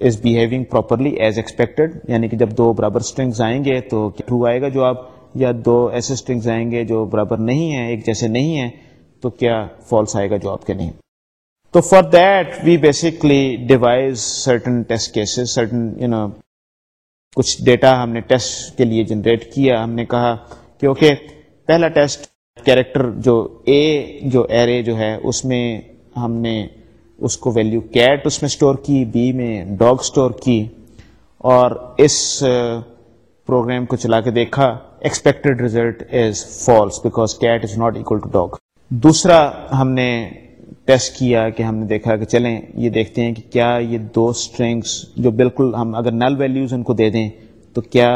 is behaving properly as expected یعنی کہ جب دو برابر اسٹرنگز آئیں گے تو ٹرو آئے گا جو آپ یا دو ایسے اسٹرنگز آئیں گے جو برابر نہیں ہیں، ایک جیسے نہیں ہیں، تو کیا فالس آئے گا جو آپ کے نہیں؟ تو for that we basically devise certain test cases certain you know کچھ ڈیٹا ہم نے ٹیسٹ کے لیے جنریٹ کیا، ہم نے کہا کہ اوکے پہلا ٹیسٹ کیریکٹر جو اے جو ایرے جو ہے، اس میں ہم نے اس کو ویلیو کیٹ اس میں اسٹور کی بی میں ڈاگ اسٹور کی اور اس پروگرام کو چلا کے دیکھا expected result is false because cat is not equal to dog دوسرا ہم نے ٹیسٹ کیا کہ ہم نے دیکھا کہ چلیں، یہ دیکھتے ہیں کہ کیا یہ دو اسٹرنگس جو بالکل ہم اگر نل ویلیوز ان کو دے دیں تو کیا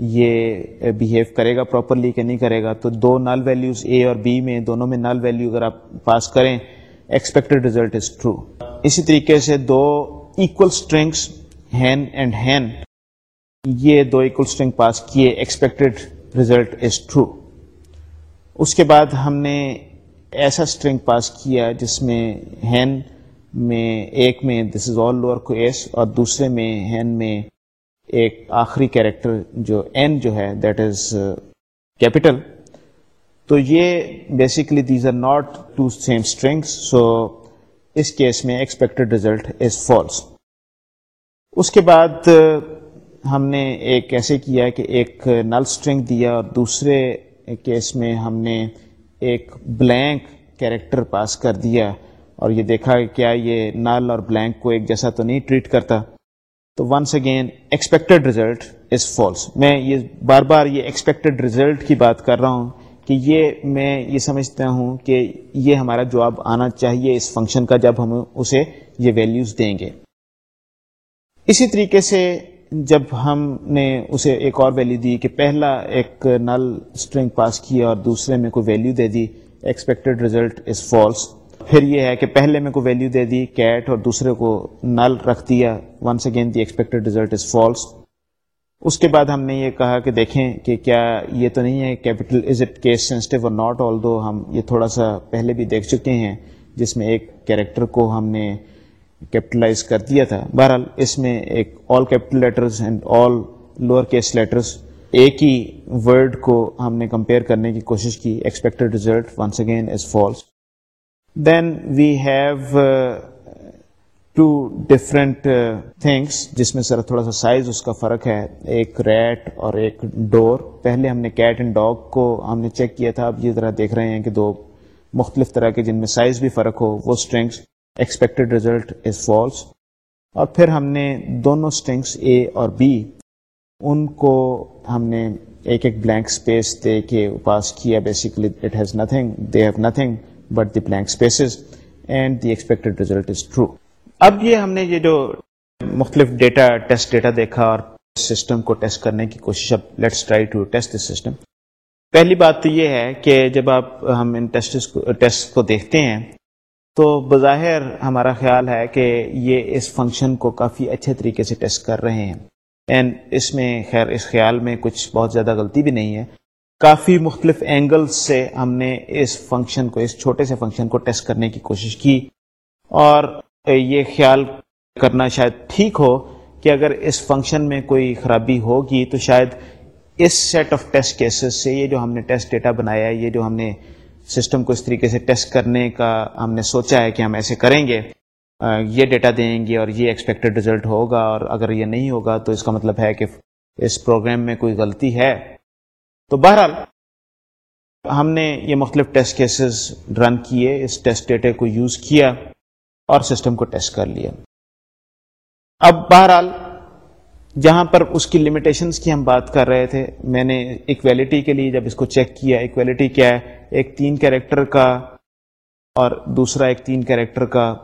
یہ eh, بیہیو کرے گا پراپرلی کہ نہیں کرے گا، تو دو نل ویلیوز اے اور بی میں، دونوں میں نل ویلیو اگر آپ پاس کریں ایکسپیکٹڈ ریزلٹ از ٹرو اسی طریقے سے دو equal strings hen and hen یہ دو ایکول اسٹرنگ پاس کیے ایکسپیکٹڈ ریزلٹ از ٹرو اس کے بعد ہم نے ایسا اسٹرنگ پاس کیا جس میں ہین میں، ایک میں دس از آل لوور کو ایس اور دوسرے میں ہین میں ایک آخری کیریکٹر جو این جو ہے دیٹ از کیپیٹل تو یہ basically these are not two same strings so us case میں ایکسپیکٹڈ ریزلٹ از فالس اس کے بعد uh, ہم نے ایک ایسے کیا کہ ایک نل اسٹرنگ دیا اور دوسرے کیس میں ہم نے ایک بلینک کیریکٹر پاس کر دیا اور یہ دیکھا کہ کیا یہ نل اور بلینک کو ایک جیسا تو نہیں ٹریٹ کرتا۔ تو once again expected result is false میں یہ بار بار یہ ایکسپیکٹڈ ریزلٹ کی بات کر رہا ہوں کہ یہ میں یہ سمجھتا ہوں کہ یہ ہمارا جواب آنا چاہیے اس فنکشن کا جب ہم اسے یہ ویلیوز دیں گے۔ اسی طریقے سے جب ہم نے اسے ایک اور ویلیو دی کہ پہلا ایک نل اسٹرنگ پاس کیا اور دوسرے میں کوئی ویلیو دے دی ایکسپیکٹڈ ریزلٹ از فالس پھر یہ ہے کہ پہلے میں کوئی ویلیو دے دی کیٹ اور دوسرے کو نل رکھ دیا. Once again the expected result is false اس کے بعد ہم نے یہ کہا کہ دیکھیں کہ کیا یہ تو نہیں ہے capital is it case sensitive or not although ہم یہ تھوڑا سا پہلے بھی دیکھ چکے ہیں جس میں ایک کیریکٹر کو ہم نے کیپٹلائز کر دیا تھا. بہرحال اس میں ایک all capital letters and all lower case letters ایک ہی ورڈ کو ہم نے کمپیئر کرنے کی کوشش کی. Expected result once again is false then we have two different things جس میں سر تھوڑا سا سائز اس کا فرق ہے۔ ایک ریٹ اور ایک ڈور پہلے ہم نے کیٹ اینڈ ڈاگ کو ہم نے چیک کیا تھا۔ اب یہ ذرا دیکھ رہے ہیں کہ دو مختلف طرح کے جن میں سائز بھی فرق ہو، وہ strings expected result is false اور پھر ہم نے دونوں اسٹرنگس اے اور بی ان کو ہم نے ایک ایک بلینک اسپیس دے کے پاس کیا۔ Basically it has nothing they have nothing but the blank spaces and the expected result is true اب یہ ہم نے یہ جو مختلف ڈیٹا ٹیسٹ ڈیٹا دیکھا اور سسٹم کو ٹیسٹ کرنے کی کوشش، اب let's try to test this system پہلی بات تو یہ ہے کہ جب آپ ہم ان ٹیسٹ کو دیکھتے ہیں، تو بظاہر ہمارا خیال ہے کہ یہ اس فنکشن کو کافی اچھے طریقے سے ٹیسٹ کر رہے ہیں۔ اینڈ اس میں خیر، اس خیال میں کچھ بہت زیادہ غلطی بھی نہیں ہے۔ کافی مختلف اینگل سے ہم نے اس فنکشن کو، اس چھوٹے سے فنکشن کو ٹیسٹ کرنے کی کوشش کی۔ اور یہ خیال کرنا شاید ٹھیک ہو کہ اگر اس فنکشن میں کوئی خرابی ہوگی تو شاید اس سیٹ آف ٹیسٹ کیسز سے یہ جو ہم نے ٹیسٹ ڈیٹا بنایا ہے، یہ جو ہم نے سسٹم کو اس طریقے سے ٹیسٹ کرنے کا ہم نے سوچا ہے کہ ہم ایسے کریں گے۔ یہ ڈیٹا دیں گے اور یہ ایکسپیکٹڈ ریزلٹ ہوگا اور اگر یہ نہیں ہوگا تو اس کا مطلب ہے کہ اس پروگرام میں کوئی غلطی ہے۔ تو بہرحال، ہم نے یہ مختلف ٹیسٹ کیسز رن کیے، اس ٹیسٹ ڈیٹے کو یوز کیا اور سسٹم کو ٹیسٹ کر لیا۔ اب بہرحال، جہاں پر اس کی لمیٹیشنس کی ہم بات کر رہے تھے، میں نے اکویلٹی کے لیے جب اس کو چیک کیا اکویلٹی کیا ہے، ایک تین کیریکٹر کا اور دوسرا ایک تین کیریکٹر کا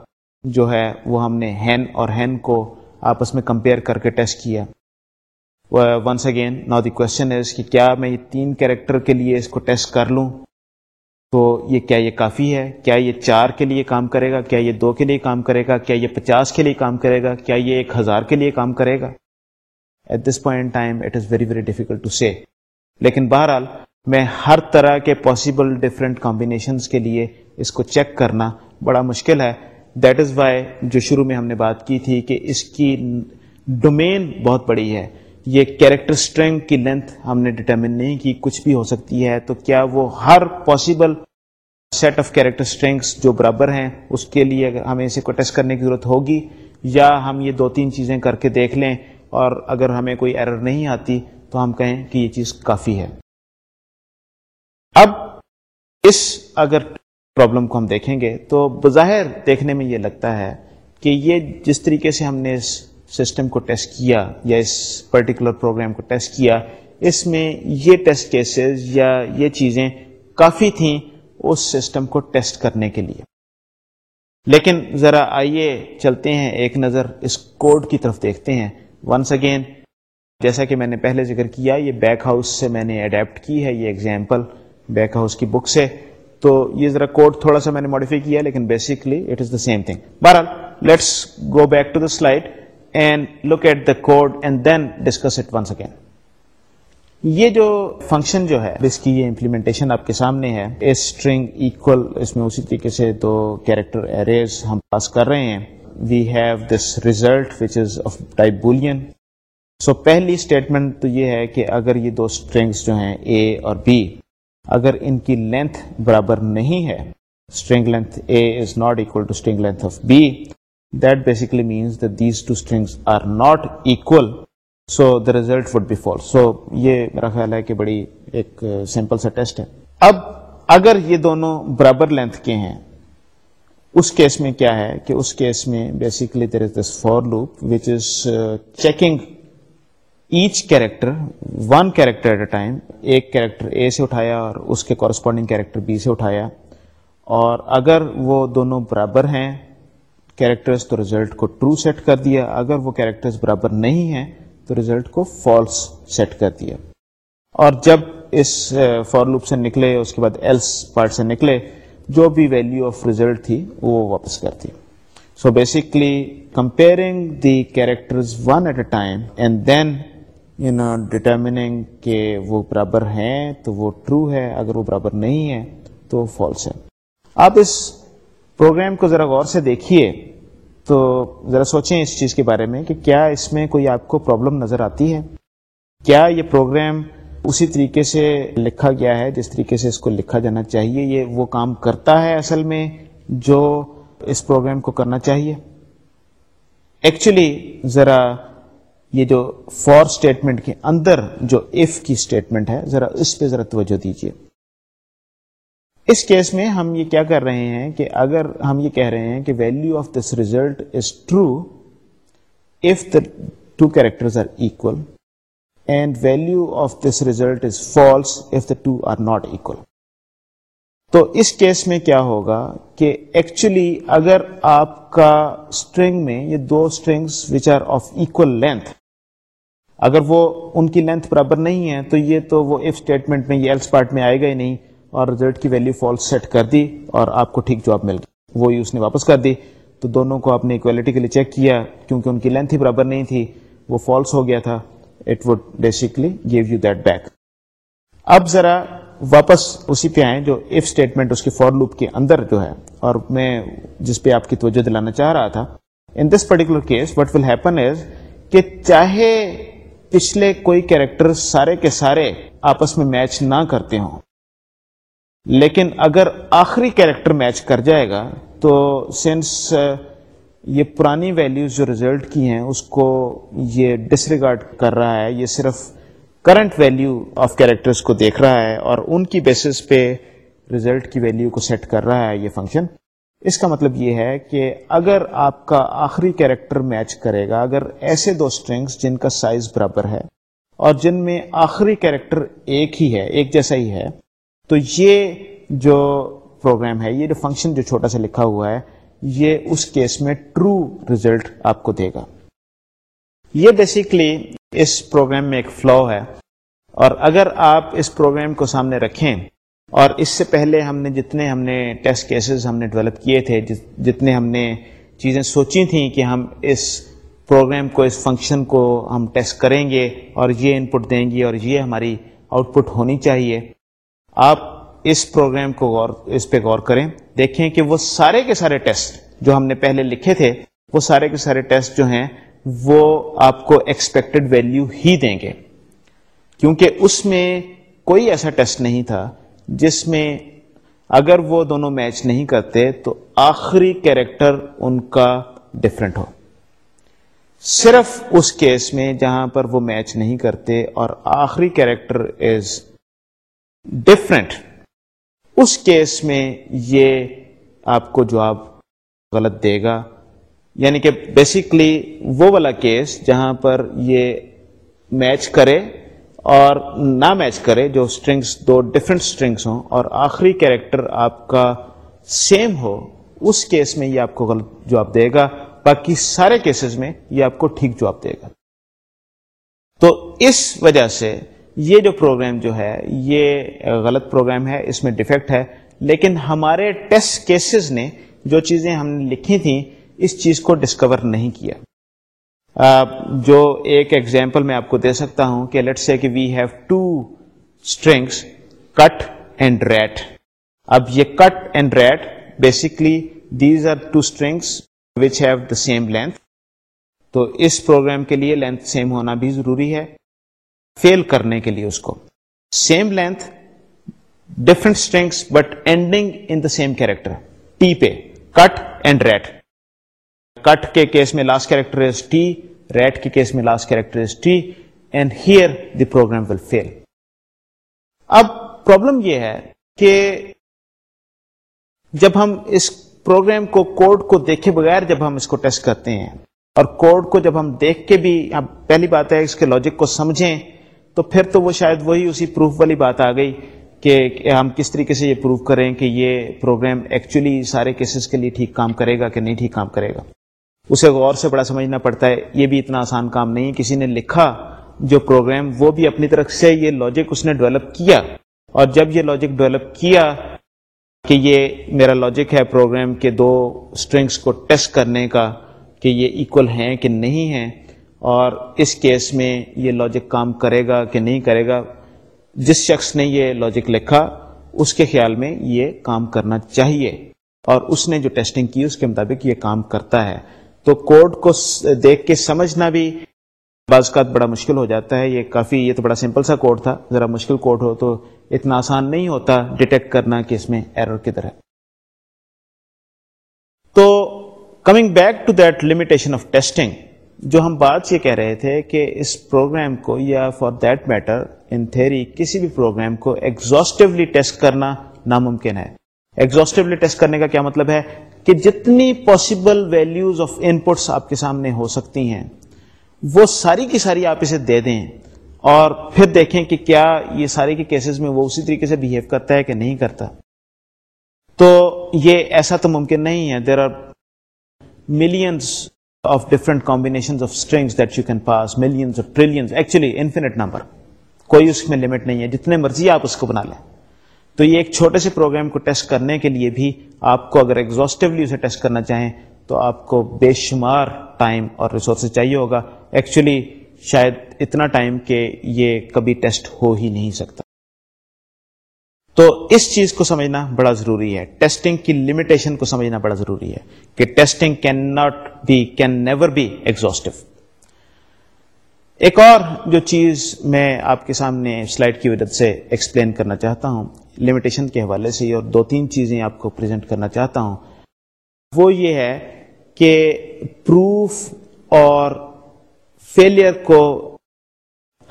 جو ہے، وہ ہم نے ہین اور ہین کو آپس میں کمپیئر کر کے ٹیسٹ کیا۔ ونس اگین نا دی کوشچن از کہ کیا میں یہ تین کیریکٹر کے لیے اس کو ٹیسٹ کر لوں تو یہ کیا یہ کافی ہے کیا یہ چار کے لیے کام کرے گا کیا یہ دو کے لیے کام کرے گا کیا یہ پچاس کے لیے کام کرے گا کیا یہ ایک ہزار کے لیے کام کرے گا at this point time it is very very difficult to say لیکن بہرحال میں ہر طرح کے پاسبل ڈفرینٹ کمبینیشنس کے لیے اس کو چیک کرنا بڑا مشکل ہے دیٹ از وائی جو شروع میں ہم نے بات کی تھی کہ اس کی ڈومین بہت بڑی ہے یہ کیریکٹر اسٹرینگ کی لینتھ ہم نے ڈٹرمن نہیں کی، کچھ بھی ہو سکتی ہے، تو کیا وہ ہر possible set of character strings جو برابر ہیں، اس کے لیے ہمیں اسے کو ٹیسٹ کرنے کی ضرورت ہوگی؟ یا ہم یہ دو تین چیزیں کر کے دیکھ لیں اور اگر ہمیں کوئی ایرر نہیں آتی، تو ہم کہیں کہ یہ چیز کافی ہے۔ اب اس اگر پرابلم کو ہم دیکھیں گے، تو بظاہر دیکھنے میں یہ لگتا ہے کہ یہ جس طریقے سے ہم نے اس سسٹم کو ٹیسٹ کیا یا اس پرٹیکولر پروگرام کو ٹیسٹ کیا، اس میں یہ ٹیسٹ کیسز یا یہ چیزیں کافی تھیں اس سسٹم کو ٹیسٹ کرنے کے لیے۔ لیکن ذرا آئیے چلتے ہیں، ایک نظر اس کوڈ کی طرف دیکھتے ہیں۔ ونس اگین جیسا کہ میں نے پہلے ذکر کیا، یہ بیک ہاؤس سے میں نے اڈیپٹ کی ہے، یہ ایگزامپل بیک ہاؤس کی بک سے۔ تو یہ ذرا کوڈ تھوڑا سا میں نے ماڈیفائی کیا، لیکن basically it is the same thing بہرحال let's go back to the slide and look at the code and then discuss it once again یہ جو فنکشن جو ہے، اس کی یہ امپلیمنٹیشن آپ کے سامنے ہے اسٹرنگ ایکول اس میں اسی طریقے سے دو کیریکٹر ایریز ہم پاس کر رہے ہیں. We have this result which is of type Boolean so پہلی اسٹیٹمنٹ تو یہ ہے کہ اگر یہ دو اسٹرنگس جو ہیں اے اور بی اگر ان کی لینتھ برابر نہیں ہے string length A is not equal to string length of B that basically means these two strings are not equal so the result would be false so یہ میرا خیال ہے کہ بڑی ایک سمپل سا ٹیسٹ ہے اب اگر یہ دونوں برابر لینتھ کے ہیں اس کیس میں کیا ہے کہ اس کیس میں basically there is this for loop which is checking each character one character at a time ایک کیریکٹر اے سے اٹھایا اور اس کے کورسپونڈنگ کیریکٹر بی سے اٹھایا اور اگر وہ دونوں برابر ہیں کیریکٹرز تو ریزلٹ کو ٹرو سیٹ کر دیا۔ اگر وہ کیریکٹرز برابر نہیں ہیں تو ریزلٹ کو فالس سیٹ کر دیا۔ اور جب اس فور لوپ سے نکلے، اس کے بعد ایلس پارٹ سے نکلے، جو بھی ویلو آف ریزلٹ تھی، وہ واپس کرتی so basically comparing the character one at a time and then you know determining کہ وہ برابر ہیں تو وہ ٹرو ہے، اگر وہ برابر نہیں ہے تو وہ فالس ہے۔ آپ اس پروگرام کو ذرا غور سے دیکھیے تو ذرا سوچیں اس چیز کے بارے میں کہ کیا اس میں کوئی آپ کو پرابلم نظر آتی ہے؟ کیا یہ پروگرام اسی طریقے سے لکھا گیا ہے جس طریقے سے اس کو لکھا جانا چاہیے؟ یہ وہ کام کرتا ہے اصل میں جو اس پروگرام کو کرنا چاہیے؟ ایکچولی ذرا یہ جو فور اسٹیٹمنٹ کے اندر جو ایف کی اسٹیٹمنٹ ہے، ذرا اس پہ ذرا توجہ دیجیے اس کیس میں ہم یہ کیا کر رہے ہیں کہ اگر ہم یہ کہہ رہے ہیں کہ value of this result is true if the two character are equal and value of this result is false if the two are not equal تو اس کیس میں کیا ہوگا کہ ایکچولی اگر آپ کا اسٹرنگ میں یہ دو strings which are of equal length اگر وہ ان کی لینتھ برابر نہیں ہے تو یہ تو وہ ایف اسٹیٹمنٹ میں یہ ایلس پارٹ میں آئے گا ہی نہیں۔ اور ریزلٹ کی ویلو فالس سیٹ کر دی اور آپ کو ٹھیک جواب مل گئی وہی اس نے واپس کر دی۔ تو دونوں کو آپ نے اکویلٹی کے لیے چیک کیا کیونکہ ان کی لینتھ ہی برابر نہیں تھی۔ وہ فالس ہو گیا تھا۔ It would basically give you that back اب ذرا واپس اسی پہ آئیں جو اف اسٹیٹمنٹ اس کے فور لوپ کے اندر جو ہے۔ اور میں جس پہ آپ کی توجہ دلانا چاہ رہا تھا۔ In this particular case what will happen is کہ چاہے پچھلے کوئی کیریکٹر سارے کے سارے آپس میں میچ نہ کرتے ہوں۔ لیکن اگر آخری کیریکٹر میچ کر جائے گا، تو سنس یہ پرانی ویلیوز جو ریزلٹ کی ہیں، اس کو یہ ڈس ریگارڈ کر رہا ہے، یہ صرف کرنٹ ویلیو آف کیریکٹرز کو دیکھ رہا ہے اور ان کی بیسس پہ ریزلٹ کی ویلیو کو سیٹ کر رہا ہے یہ فنکشن اس کا مطلب یہ ہے کہ اگر آپ کا آخری کیریکٹر میچ کرے گا، اگر ایسے دو اسٹرنگس جن کا سائز برابر ہے اور جن میں آخری کیریکٹر ایک ہی ہے، ایک جیسا ہی ہے تو یہ جو پروگرام ہے، یہ جو فنکشن جو چھوٹا سا لکھا ہوا ہے، یہ اس کیس میں ٹرو ریزلٹ آپ کو دے گا۔ یہ بیسکلی اس پروگرام میں ایک فلو ہے۔ اور اگر آپ اس پروگرام کو سامنے رکھیں، اور اس سے پہلے ہم نے جتنے ہم نے ٹیسٹ کیسز ہم نے ڈیولپ کیے تھے جتنے ہم نے چیزیں سوچی تھیں کہ ہم اس پروگرام کو، اس فنکشن کو ہم ٹیسٹ کریں گے اور یہ ان پٹ دیں گے اور یہ ہماری آؤٹ پٹ ہونی چاہیے۔ آپ اس پروگرام کو غور اس پہ غور کریں، دیکھیں کہ وہ سارے کے سارے ٹیسٹ جو ہم نے پہلے لکھے تھے، وہ سارے کے سارے ٹیسٹ جو ہیں، وہ آپ کو ایکسپیکٹڈ ویلیو ہی دیں گے۔ کیونکہ اس میں کوئی ایسا ٹیسٹ نہیں تھا جس میں اگر وہ دونوں میچ نہیں کرتے تو آخری کیریکٹر ان کا ڈفرینٹ ہو۔ صرف اس کیس میں جہاں پر وہ میچ نہیں کرتے اور آخری کیریکٹر از ڈفرینٹ اس کیس میں یہ آپ کو جواب غلط دے گا. یعنی کہ بیسکلی وہ والا کیس جہاں پر یہ میچ کرے اور نہ میچ کرے، جو اسٹرنگس دو ڈفرینٹ اسٹرنگس ہوں اور آخری کیریکٹر آپ کا سیم ہو، اس کیس میں یہ آپ کو غلط جواب دے گا. باقی سارے کیسز میں یہ آپ کو ٹھیک جواب دے گا. تو اس وجہ سے یہ جو پروگرام جو ہے، یہ غلط پروگرام ہے، اس میں ڈیفیکٹ ہے، لیکن ہمارے ٹیسٹ کیسز نے جو چیزیں ہم نے لکھی تھیں، اس چیز کو ڈسکور نہیں کیا۔ جو ایک ایگزامپل میں آپ کو دے سکتا ہوں کہ لیٹ سے کہ we have two strings cut and rat اب یہ cut and rat basically these are two strings which have the same length تو اس پروگرام کے لیے لینتھ سیم ہونا بھی ضروری ہے۔ فیل کرنے کے لیے اس کو. Same length different strings but ending in the same character T پہ. کٹ اینڈ ریٹ کٹ کے کیس میں last character is T rat کے کیس میں last character is T and here the program will fail اب پرابلم یہ ہے کہ جب ہم اس پروگرام کو کوڈ کو دیکھے بغیر جب ہم اس کو ٹیسٹ کرتے ہیں اور کوڈ کو جب ہم دیکھ کے بھی پہلی بات ہے اس کے لاجک کو سمجھیں تو پھر تو وہ شاید وہی اسی پروف والی بات آ گئی کہ ہم کس طریقے سے یہ پروف کریں کہ یہ پروگرام ایکچولی سارے کیسز کے لیے ٹھیک کام کرے گا کہ نہیں ٹھیک کام کرے گا۔ اسے غور سے بڑا سمجھنا پڑتا ہے، یہ بھی اتنا آسان کام نہیں کسی نے لکھا جو پروگرام، وہ بھی اپنی طرف سے یہ لاجک اس نے ڈیولپ کیا۔ اور جب یہ لاجک ڈیولپ کیا کہ یہ میرا لاجک ہے پروگرام کے دو اسٹرنگس کو ٹیسٹ کرنے کا کہ یہ ایکول ہیں کہ نہیں ہیں اور اس کیس میں یہ لاجک کام کرے گا کہ نہیں کرے گا، جس شخص نے یہ لاجک لکھا، اس کے خیال میں یہ کام کرنا چاہیے۔ اور اس نے جو ٹیسٹنگ کی، اس کے مطابق یہ کام کرتا ہے۔ تو کوڈ کو دیکھ کے سمجھنا بھی بعض کا بڑا مشکل ہو جاتا ہے۔ یہ کافی، یہ تو بڑا سمپل سا کوڈ تھا۔ ذرا مشکل کوڈ ہو تو اتنا آسان نہیں ہوتا ڈیٹیکٹ کرنا کہ اس میں ایرر کدھر ہے۔ تو coming back to that limitation of testing جو ہم بات یہ کہہ رہے تھے کہ اس پروگرام کو یا for that matter in theory کسی بھی پروگرام کو ایگزاسٹولی ٹیسٹ کرنا ناممکن ہے۔ ایگزاسٹولی ٹیسٹ کرنے کا کیا مطلب ہے کہ جتنی possible values of inputs آپ کے سامنے ہو سکتی ہیں، وہ ساری کی ساری آپ اسے دے دیں اور پھر دیکھیں کہ کیا یہ سارے کے کیسز میں وہ اسی طریقے سے بہیو کرتا ہے کہ نہیں کرتا۔ تو یہ ایسا تو ممکن نہیں ہے۔ There are millions of different combination of strings that you can pass millions of trillions actually infinite number کوئی اس میں لمٹ نہیں ہے جتنے مرضی آپ اس کو بنا لیں تو یہ ایک چھوٹے سے پروگرام کو ٹیسٹ کرنے کے لیے بھی آپ کو اگر ایگزاسٹولی اسے ٹیسٹ کرنا چاہیں تو آپ کو بے شمار ٹائم اور ریسورسز چاہیے ہوگا ایکچولی شاید اتنا ٹائم کہ یہ کبھی ٹیسٹ ہو ہی نہیں سکتا تو اس چیز کو سمجھنا بڑا ضروری ہے۔ ٹیسٹنگ کی لمیٹیشن کو سمجھنا بڑا ضروری ہے کہ testing can not be can never be exhaustive ایک اور جو چیز میں آپ کے سامنے سلائڈ کی وجہ سے ایکسپلین کرنا چاہتا ہوں لمیٹیشن کے حوالے سے اور دو تین چیزیں آپ کو پریزنٹ کرنا چاہتا ہوں۔ وہ یہ ہے کہ پروف اور فیلئر کو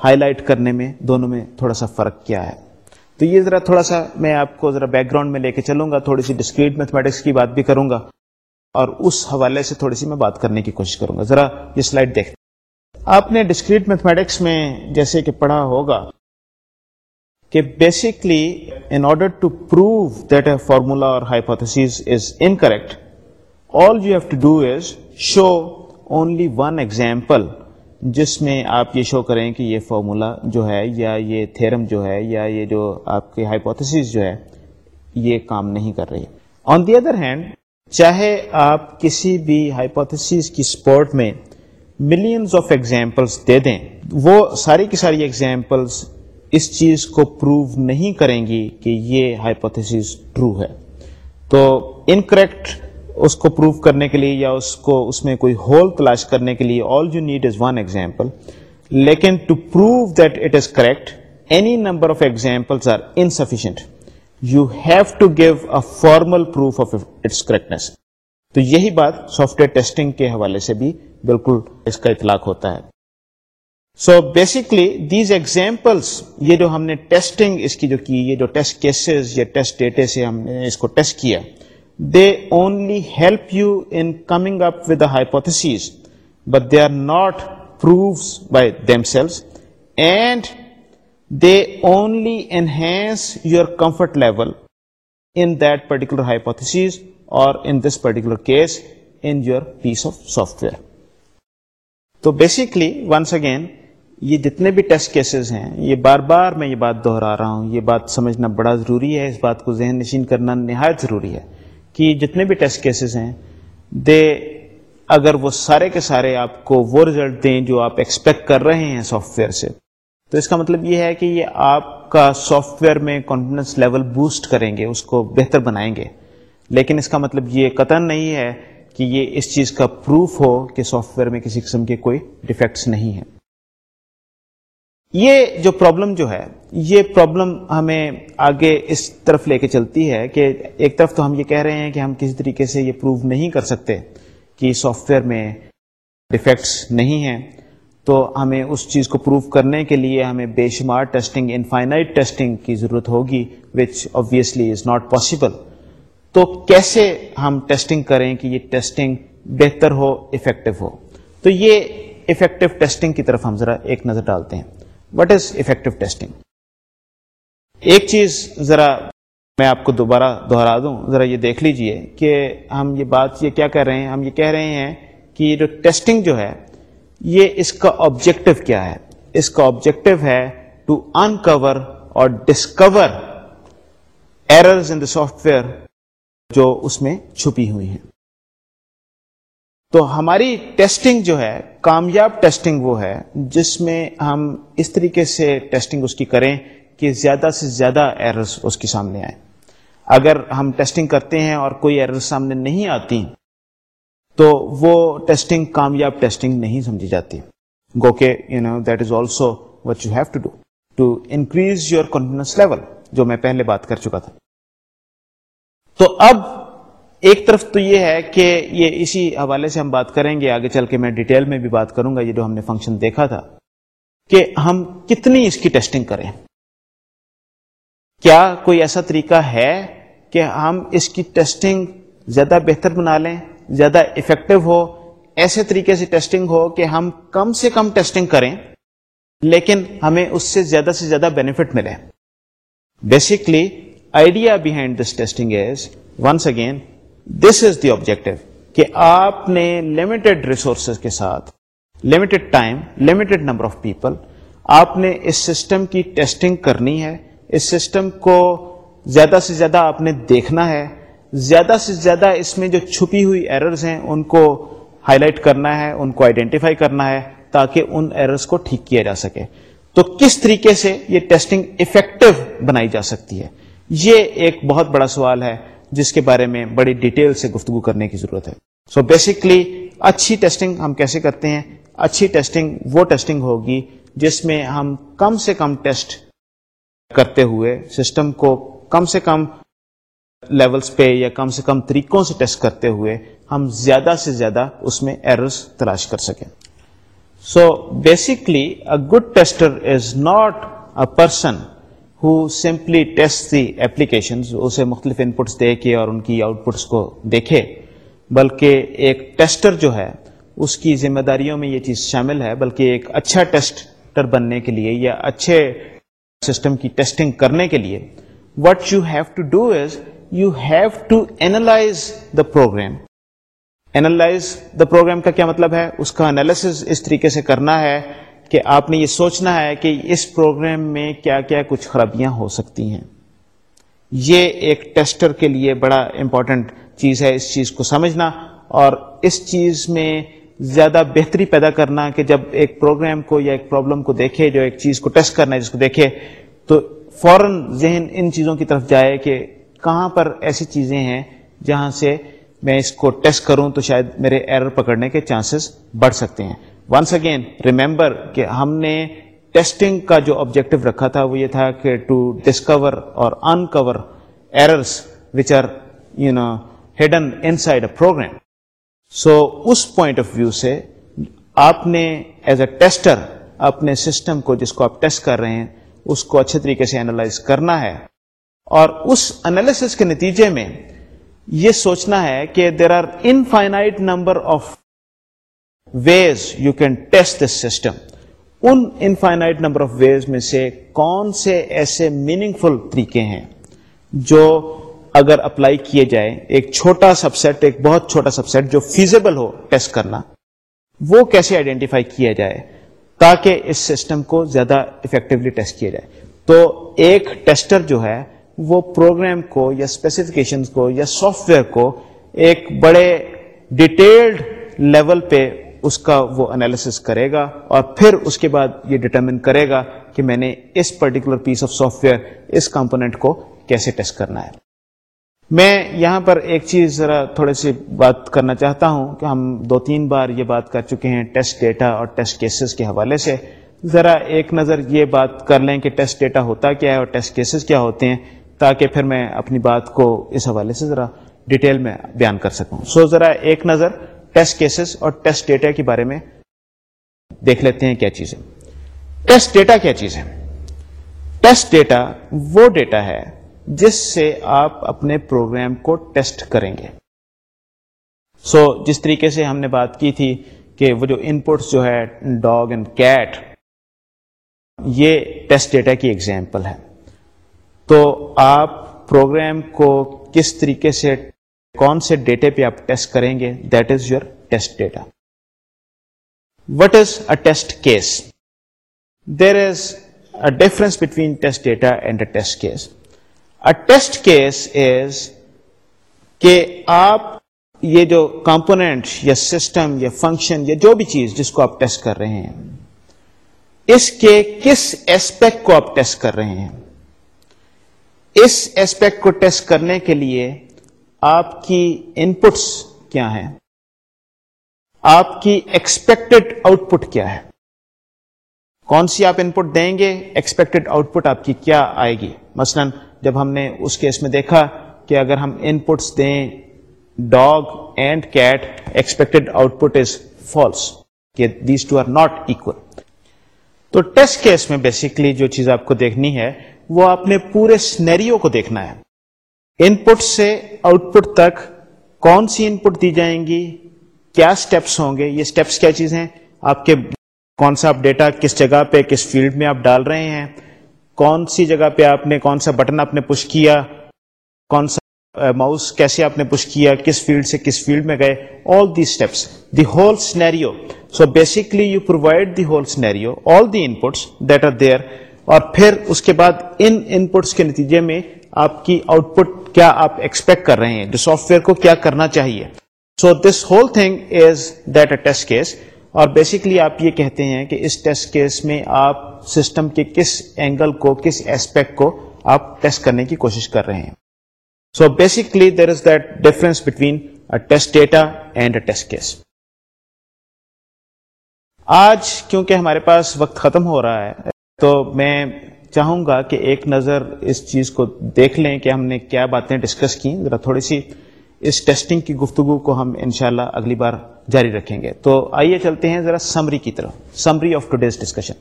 ہائی لائٹ کرنے میں دونوں میں تھوڑا سا فرق کیا ہے۔ تو یہ ذرا تھوڑا سا میں آپ کو ذرا بیک گراؤنڈ میں لے کے چلوں گا، تھوڑی سی ڈسکریٹ میتھمیٹکس کی بات بھی کروں گا اور اس حوالے سے تھوڑی سی میں بات کرنے کی کوشش کروں گا۔ ذرا یہ سلائڈ دیکھ۔ آپ نے ڈسکریٹ میتھمیٹکس میں جیسے کہ پڑھا ہوگا کہ basically in order to prove that a formula or hypothesis is incorrect all you have to do is show only one example جس میں آپ یہ شو کریں کہ یہ فارمولا جو ہے یا یہ تھرم جو ہے یا یہ جو آپ کی ہائیپوتھس جو ہے، یہ کام نہیں کر رہی. آن دی ادر ہینڈ چاہے آپ کسی بھی ہائیپوتھس کی سپورٹ میں ملینز آف ایگزامپلس دے دیں، وہ ساری کی ساری ایگزامپلس اس چیز کو پروو نہیں کریں گی کہ یہ ہائیپوتھس ٹرو ہے. تو انکریکٹ اس کو پروف کرنے کے لیے یا اس کو اس میں کوئی ہول تلاش کرنے کے لیے all you need is one example لیکن to prove that it is correct any number of example are insufficient you have to give a formal proof of its correctness تو یہی بات سافٹ ویئر ٹیسٹنگ کے حوالے سے بھی بالکل اس کا اطلاق ہوتا ہے۔ سو بیسکلی دیز ایگزامپلس یہ جو ہم نے ٹیسٹنگ اس کی جو کی، یہ جو ٹیسٹ کیسز یا ٹیسٹ ڈیٹے سے ہم نے اس کو ٹیسٹ کیا they only help you in coming up with the hypotheses, but they are not proofs by themselves, and they only enhance your comfort level in that particular hypothesis, or in this particular case, in your piece of software. تو بیسکلی ونس اگین یہ جتنے بھی ٹیسٹ کیسز ہیں یہ بار بار میں یہ بات دہرا رہا ہوں یہ بات سمجھنا بڑا ضروری ہے اس بات کو ذہن نشین کرنا نہایت ضروری ہے کہ جتنے بھی ٹیسٹ کیسز ہیں، دے اگر وہ سارے کے سارے آپ کو وہ ریزلٹ دیں جو آپ ایکسپیکٹ کر رہے ہیں سافٹ ویئر سے۔ تو اس کا مطلب یہ ہے کہ یہ آپ کا سافٹ ویئر میں کانفیڈنس لیول بوسٹ کریں گے، اس کو بہتر بنائیں گے۔ لیکن اس کا مطلب یہ قطن نہیں ہے کہ یہ اس چیز کا پروف ہو کہ سافٹ ویئر میں کسی قسم کے کوئی ڈیفیکٹس نہیں ہیں۔ یہ جو پرابلم جو ہے، یہ پرابلم ہمیں آگے اس طرف لے کے چلتی ہے کہ ایک طرف تو ہم یہ کہہ رہے ہیں کہ ہم کسی طریقے سے یہ پروو نہیں کر سکتے کہ سافٹ ویئر میں ڈیفیکٹس نہیں ہیں، تو ہمیں اس چیز کو پروو کرنے کے لیے ہمیں بے شمار ٹیسٹنگ انفائنائٹ ٹیسٹنگ کی ضرورت ہوگی which obviously is not possible تو کیسے ہم ٹیسٹنگ کریں کہ یہ ٹیسٹنگ بہتر ہو افیکٹو ہو؟ تو یہ افیکٹو ٹیسٹنگ کی طرف ہم ذرا ایک نظر ڈالتے ہیں۔ وٹ از افیکٹو ٹیسٹنگ ایک چیز ذرا میں آپ کو دوبارہ دوہرا دوں، ذرا یہ دیکھ لیجیے کہ ہم یہ بات، یہ کیا کر رہے ہیں؟ ہم یہ کہہ رہے ہیں کہ جو ٹیسٹنگ جو ہے، یہ اس کا آبجیکٹو کیا ہے؟ اس کا آبجیکٹو ہے to uncover or discover errors in the software جو اس میں چھپی ہوئی ہیں۔ تو ہماری ٹیسٹنگ جو ہے، کامیاب ٹیسٹنگ وہ ہے، جس میں ہم اس طریقے سے ٹیسٹنگ اس کی کریں کہ زیادہ سے زیادہ ایررز اس کے سامنے آئیں۔ اگر ہم ٹیسٹنگ کرتے ہیں اور کوئی ایرر سامنے نہیں آتی، تو وہ ٹیسٹنگ کامیاب ٹیسٹنگ نہیں سمجھی جاتی۔ گو کہ you know that is also what you have to do to increase your confidence level جو میں پہلے بات کر چکا تھا۔ تو اب ایک طرف تو یہ ہے کہ یہ اسی حوالے سے ہم بات کریں گے، آگے چل کے میں ڈیٹیل میں بھی بات کروں گا، یہ جو ہم نے فنکشن دیکھا تھا، کہ ہم کتنی اس کی ٹیسٹنگ کریں۔ کیا کوئی ایسا طریقہ ہے کہ ہم اس کی ٹیسٹنگ زیادہ بہتر بنا لیں، زیادہ افیکٹو ہو؟ ایسے طریقے سے ٹیسٹنگ ہو کہ ہم کم سے کم ٹیسٹنگ کریں، لیکن ہمیں اس سے زیادہ سے زیادہ بینیفٹ ملے۔ Basically idea behind this testing is once again this is the objective کہ آپ نے لمیٹڈ ریسورسز کے ساتھ limited time limited number of people آپ نے اس سسٹم کی ٹیسٹنگ کرنی ہے، اس سسٹم کو زیادہ سے زیادہ آپ نے دیکھنا ہے، زیادہ سے زیادہ اس میں جو چھپی ہوئی ایررز ہیں ان کو ہائی لائٹ کرنا ہے، ان کو آئیڈینٹیفائی کرنا ہے، تاکہ ان ایررز کو ٹھیک کیا جا سکے۔ تو کس طریقے سے یہ ٹیسٹنگ افیکٹو بنائی جا سکتی ہے؟ یہ ایک بہت بڑا سوال ہے۔ جس کے بارے میں بڑی ڈیٹیل سے گفتگو کرنے کی ضرورت ہے۔ سو so بیسکلی اچھی ٹیسٹنگ ہم کیسے کرتے ہیں؟ اچھی ٹیسٹنگ وہ ٹیسٹنگ ہوگی جس میں ہم کم سے کم ٹیسٹ کرتے ہوئے سسٹم کو کم سے کم لیولز پہ یا کم سے کم طریقوں سے ٹیسٹ کرتے ہوئے ہم زیادہ سے زیادہ اس میں ایررز تلاش کر سکیں۔ So basically a good tester is not a person who simply test the application اسے مختلف ان پٹس دے کے اور ان کی آؤٹ پٹس کو دیکھے بلکہ ایک ٹیسٹر جو ہے اس کی ذمہ داریوں میں یہ چیز شامل ہے بلکہ ایک اچھا ٹیسٹر بننے کے لیے یا اچھے سسٹم کی ٹیسٹنگ کرنے کے لیے what you have to do is you have to analyze the program analyze the program کا کیا مطلب ہے اس کا انالیس اس طریقے سے کرنا ہے کہ آپ نے یہ سوچنا ہے کہ اس پروگرام میں کیا کیا کچھ خرابیاں ہو سکتی ہیں۔ یہ ایک ٹیسٹر کے لیے بڑا امپورٹنٹ چیز ہے اس چیز کو سمجھنا اور اس چیز میں زیادہ بہتری پیدا کرنا کہ جب ایک پروگرام کو یا ایک پرابلم کو دیکھے، جو ایک چیز کو ٹیسٹ کرنا ہے جس کو دیکھے، تو فوراً ذہن ان چیزوں کی طرف جائے کہ کہاں پر ایسی چیزیں ہیں جہاں سے میں اس کو ٹیسٹ کروں تو شاید میرے ایرر پکڑنے کے چانسز بڑھ سکتے ہیں۔ ونس اگین ریمبر کہ ہم نے ٹیسٹنگ کا جو آبجیکٹو رکھا تھا وہ یہ تھا کہ ٹو ڈسکور اور uncover errors which are you know hidden inside a program so us point of view سے آپ نے ایز اے ٹیسٹر اپنے سسٹم کو جس کو آپ ٹیسٹ کر رہے ہیں، اس کو اچھے طریقے سے اینالائز کرنا ہے۔ اور اس انالیس کے نتیجے میں یہ سوچنا ہے کہ there are infinite number of ways you can test this system in infinite number of ways میں سے کون سے ایسے میننگ فل طریقے ہیں جو اگر اپلائی کیے جائے ایک چھوٹا سب سیٹ ایک بہت چھوٹا سب سیٹ جو فیزیبل ہو ٹیسٹ کرنا، وہ کیسے آئیڈینٹیفائی کیا جائے تاکہ اس سسٹم کو زیادہ افیکٹولی ٹیسٹ کیا جائے۔ تو ایک ٹیسٹر جو ہے، وہ پروگرام کو یا اسپیسیفکیشن کو یا سافٹ ویئر کو ایک بڑے ڈیٹیلڈ لیول پہ اس کا وہ انالیس کرے گا اور پھر اس کے بعد یہ ڈٹرمن کرے گا کہ میں نے اس particular piece of software اس کمپونیٹ کو کیسے ٹیسٹ کرنا ہے۔ میں یہاں پر ایک چیز ذرا تھوڑی سی بات کرنا چاہتا ہوں کہ ہم دو تین بار یہ بات کر چکے ہیں ٹیسٹ ڈیٹا اور ٹیسٹ کیسز کے حوالے سے۔ ذرا ایک نظر یہ بات کر لیں کہ ٹیسٹ ڈیٹا ہوتا کیا ہے اور ٹیسٹ کیسز کیا ہوتے ہیں تاکہ پھر میں اپنی بات کو اس حوالے سے ذرا ڈیٹیل میں بیان کر سکوں۔ سو so, ذرا ایک نظر ٹیسٹ کیسز اور ٹیسٹ ڈیٹا کے بارے میں دیکھ لیتے ہیں کیا چیز ہے ٹیسٹ ڈیٹا کیا چیز ہے ٹیسٹ ڈیٹا وہ ڈیٹا ہے جس سے آپ اپنے پروگرام کو ٹیسٹ کریں گے۔ سو so, جس طریقے سے ہم نے بات کی تھی کہ وہ جو ان پٹس جو ہے ڈاگ اینڈ کیٹ یہ ٹیسٹ ڈیٹا کی ایگزامپل ہے۔ تو آپ پروگرام کو کس طریقے سے کون سے ڈیٹے پہ آپ ٹیسٹ کریں گے؟ That is your test data what is a test case there is a difference between test data and a test case a test case is کہ آپ یہ جو کمپونیٹ یا سسٹم یا فنکشن یا جو بھی چیز جس کو آپ ٹیسٹ کر رہے ہیں، اس کے کس ایسپیکٹ کو آپ ٹیسٹ کر رہے ہیں؟ اس ایسپیکٹ کو ٹیسٹ کرنے کے لیے آپ کی ان پٹس کیا ہیں؟ آپ کی ایکسپیکٹڈ آؤٹ پٹ کیا ہے؟ کون سی آپ ان پٹ دیں گے؟ ایکسپیکٹڈ آؤٹ پٹ آپ کی کیا آئے گی؟ مثلا جب ہم نے اس کیس میں دیکھا کہ اگر ہم ان پٹس دیں dog and cat expected output is false کہ these two are not equal تو ٹیسٹ کیس میں بیسکلی جو چیز آپ کو دیکھنی ہے، وہ اپنے پورے سنیریو کو دیکھنا ہے۔ ان پٹ سے آؤٹ پٹ تک کون سی ان پٹ دی جائیں گی؟ کیا سٹیپس ہوں گے؟ یہ سٹیپس کیا چیزیں آپ کے کون سا آپ ڈیٹا کس جگہ پہ، کس فیلڈ میں آپ ڈال رہے ہیں؟ کون سی جگہ پہ آپ نے کون سا بٹن آپ نے پش کیا؟ کون سا ماؤس کیسے آپ نے پش کیا؟ کس فیلڈ سے کس فیلڈ میں گئے؟ All the steps the whole scenario so basically you provide the whole scenario all the inputs that are there اور پھر اس کے بعد ان ان پٹس کے نتیجے میں آپ کی آؤٹ پٹ کیا آپ ایکسپیکٹ کر رہے ہیں؟ جو سافٹ ویئر کو کیا کرنا چاہیے؟ So this whole thing is that a test case اور بیسکلی آپ یہ کہتے ہیں کہ اس ٹیسٹ کیس میں آپ سسٹم کے کس اینگل کو، کس ایسپیکٹ کو آپ ٹیسٹ کرنے کی کوشش کر رہے ہیں۔ So basically there is that difference between test data and a test case آج کیونکہ ہمارے پاس وقت ختم ہو رہا ہے، تو میں چاہوں گا کہ ایک نظر اس چیز کو دیکھ لیں کہ ہم نے کیا باتیں ڈسکس کی ذرا تھوڑی سی اس ٹیسٹنگ کی گفتگو کو ہم انشاءاللہ اگلی بار جاری رکھیں گے۔ تو آئیے چلتے ہیں ذرا سمری کی طرف۔ Summary of today's discussion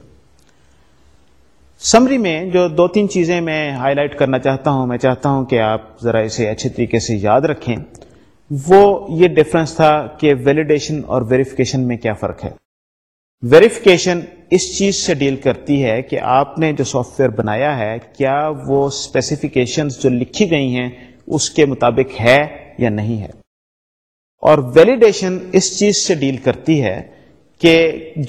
summary میں جو دو تین چیزیں میں ہائی لائٹ کرنا چاہتا ہوں، میں چاہتا ہوں کہ آپ ذرا اسے اچھے طریقے سے یاد رکھیں۔ وہ یہ ڈفرنس تھا کہ ویلیڈیشن اور ویریفیکیشن میں کیا فرق ہے۔ ویریفیکیشن اس چیز سے ڈیل کرتی ہے کہ آپ نے جو سافٹ ویئر بنایا ہے، کیا وہ اسپیسیفکیشن جو لکھی گئی ہیں اس کے مطابق ہے یا نہیں ہے؟ اور ویلیڈیشن اس چیز سے ڈیل کرتی ہے کہ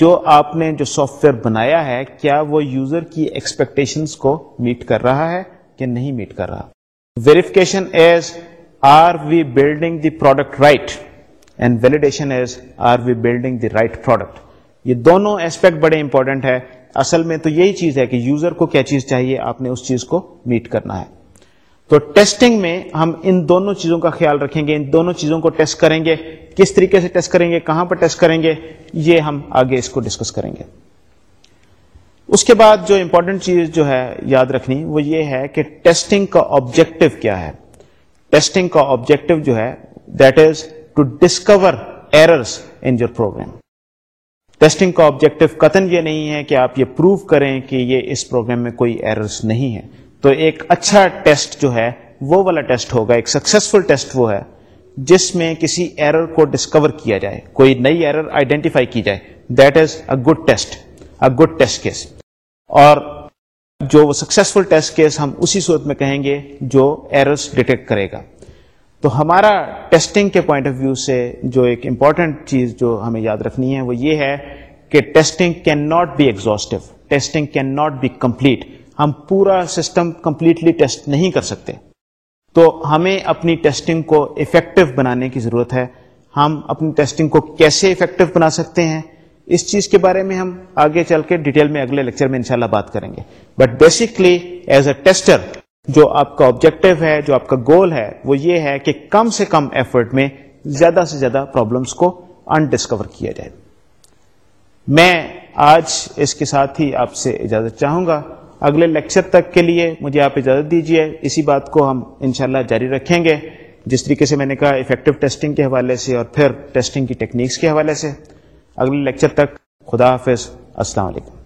جو آپ نے جو سافٹ ویئر بنایا ہے، کیا وہ یوزر کی ایکسپیکٹیشنس کو میٹ کر رہا ہے کہ نہیں میٹ کر رہا؟ Verification is are we building the product right and validation is are we building the right product یہ دونوں ایسپیکٹ بڑے امپورٹنٹ ہے۔ اصل میں تو یہی چیز ہے کہ یوزر کو کیا چیز چاہیے؟ آپ نے اس چیز کو میٹ کرنا ہے۔ تو ٹیسٹنگ میں ہم ان دونوں چیزوں کا خیال رکھیں گے، ان دونوں چیزوں کو ٹیسٹ کریں گے۔ کس طریقے سے ٹیسٹ کریں گے؟ کہاں پر ٹیسٹ کریں گے؟ یہ ہم آگے اس کو ڈسکس کریں گے۔ اس کے بعد جو امپورٹنٹ چیز جو ہے یاد رکھنی، وہ یہ ہے کہ ٹیسٹنگ کا آبجیکٹو کیا ہے۔ ٹیسٹنگ کا آبجیکٹو جو ہے that is to discover errors in your program testing کا آبجیکٹو قطن یہ نہیں ہے کہ آپ یہ پروو کریں کہ یہ اس پروگرام میں کوئی ایررز نہیں ہے تو ایک اچھا ٹیسٹ جو ہے، وہ والا ٹیسٹ ہوگا، ایک سکسیسفل ٹیسٹ وہ ہے، جس میں کسی ایرر کو ڈسکور کیا جائے، کوئی نئی ایرر آئیڈینٹیفائی کی جائے۔ That is a good test a good test case اور جو وہ سکسیسفل ٹیسٹ کیس ہم اسی صورت میں کہیں گے جو ایررز ڈیٹیکٹ کرے گا۔ تو ہمارا ٹیسٹنگ کے پوائنٹ آف ویو سے جو ایک امپورٹنٹ چیز جو ہمیں یاد رکھنی ہے وہ یہ ہے کہ testing cannot be exhaustive testing cannot be complete ہم پورا سسٹم کمپلیٹلی ٹیسٹ نہیں کر سکتے. تو ہمیں اپنی ٹیسٹنگ کو افیکٹو بنانے کی ضرورت ہے. ہم اپنی ٹیسٹنگ کو کیسے افیکٹو بنا سکتے ہیں؟ اس چیز کے بارے میں ہم آگے چل کے ڈیٹیل میں اگلے لیکچر میں انشاءاللہ بات کریں گے. But basically as a tester جو آپ کا آبجیکٹو ہے، جو آپ کا گول ہے، وہ یہ ہے کہ کم سے کم ایفرٹ میں زیادہ سے زیادہ پرابلمس کو انڈسکور کیا جائے۔ میں آج اس کے ساتھ ہی آپ سے اجازت چاہوں گا۔ اگلے لیکچر تک کے لیے مجھے آپ اجازت دیجیے اسی بات کو ہم انشاءاللہ جاری رکھیں گے۔ جس طریقے سے میں نے کہا افیکٹو ٹیسٹنگ کے حوالے سے اور پھر ٹیسٹنگ کی ٹیکنیکس کے حوالے سے۔ اگلے لیکچر تک خدا حافظ۔ السلام علیکم۔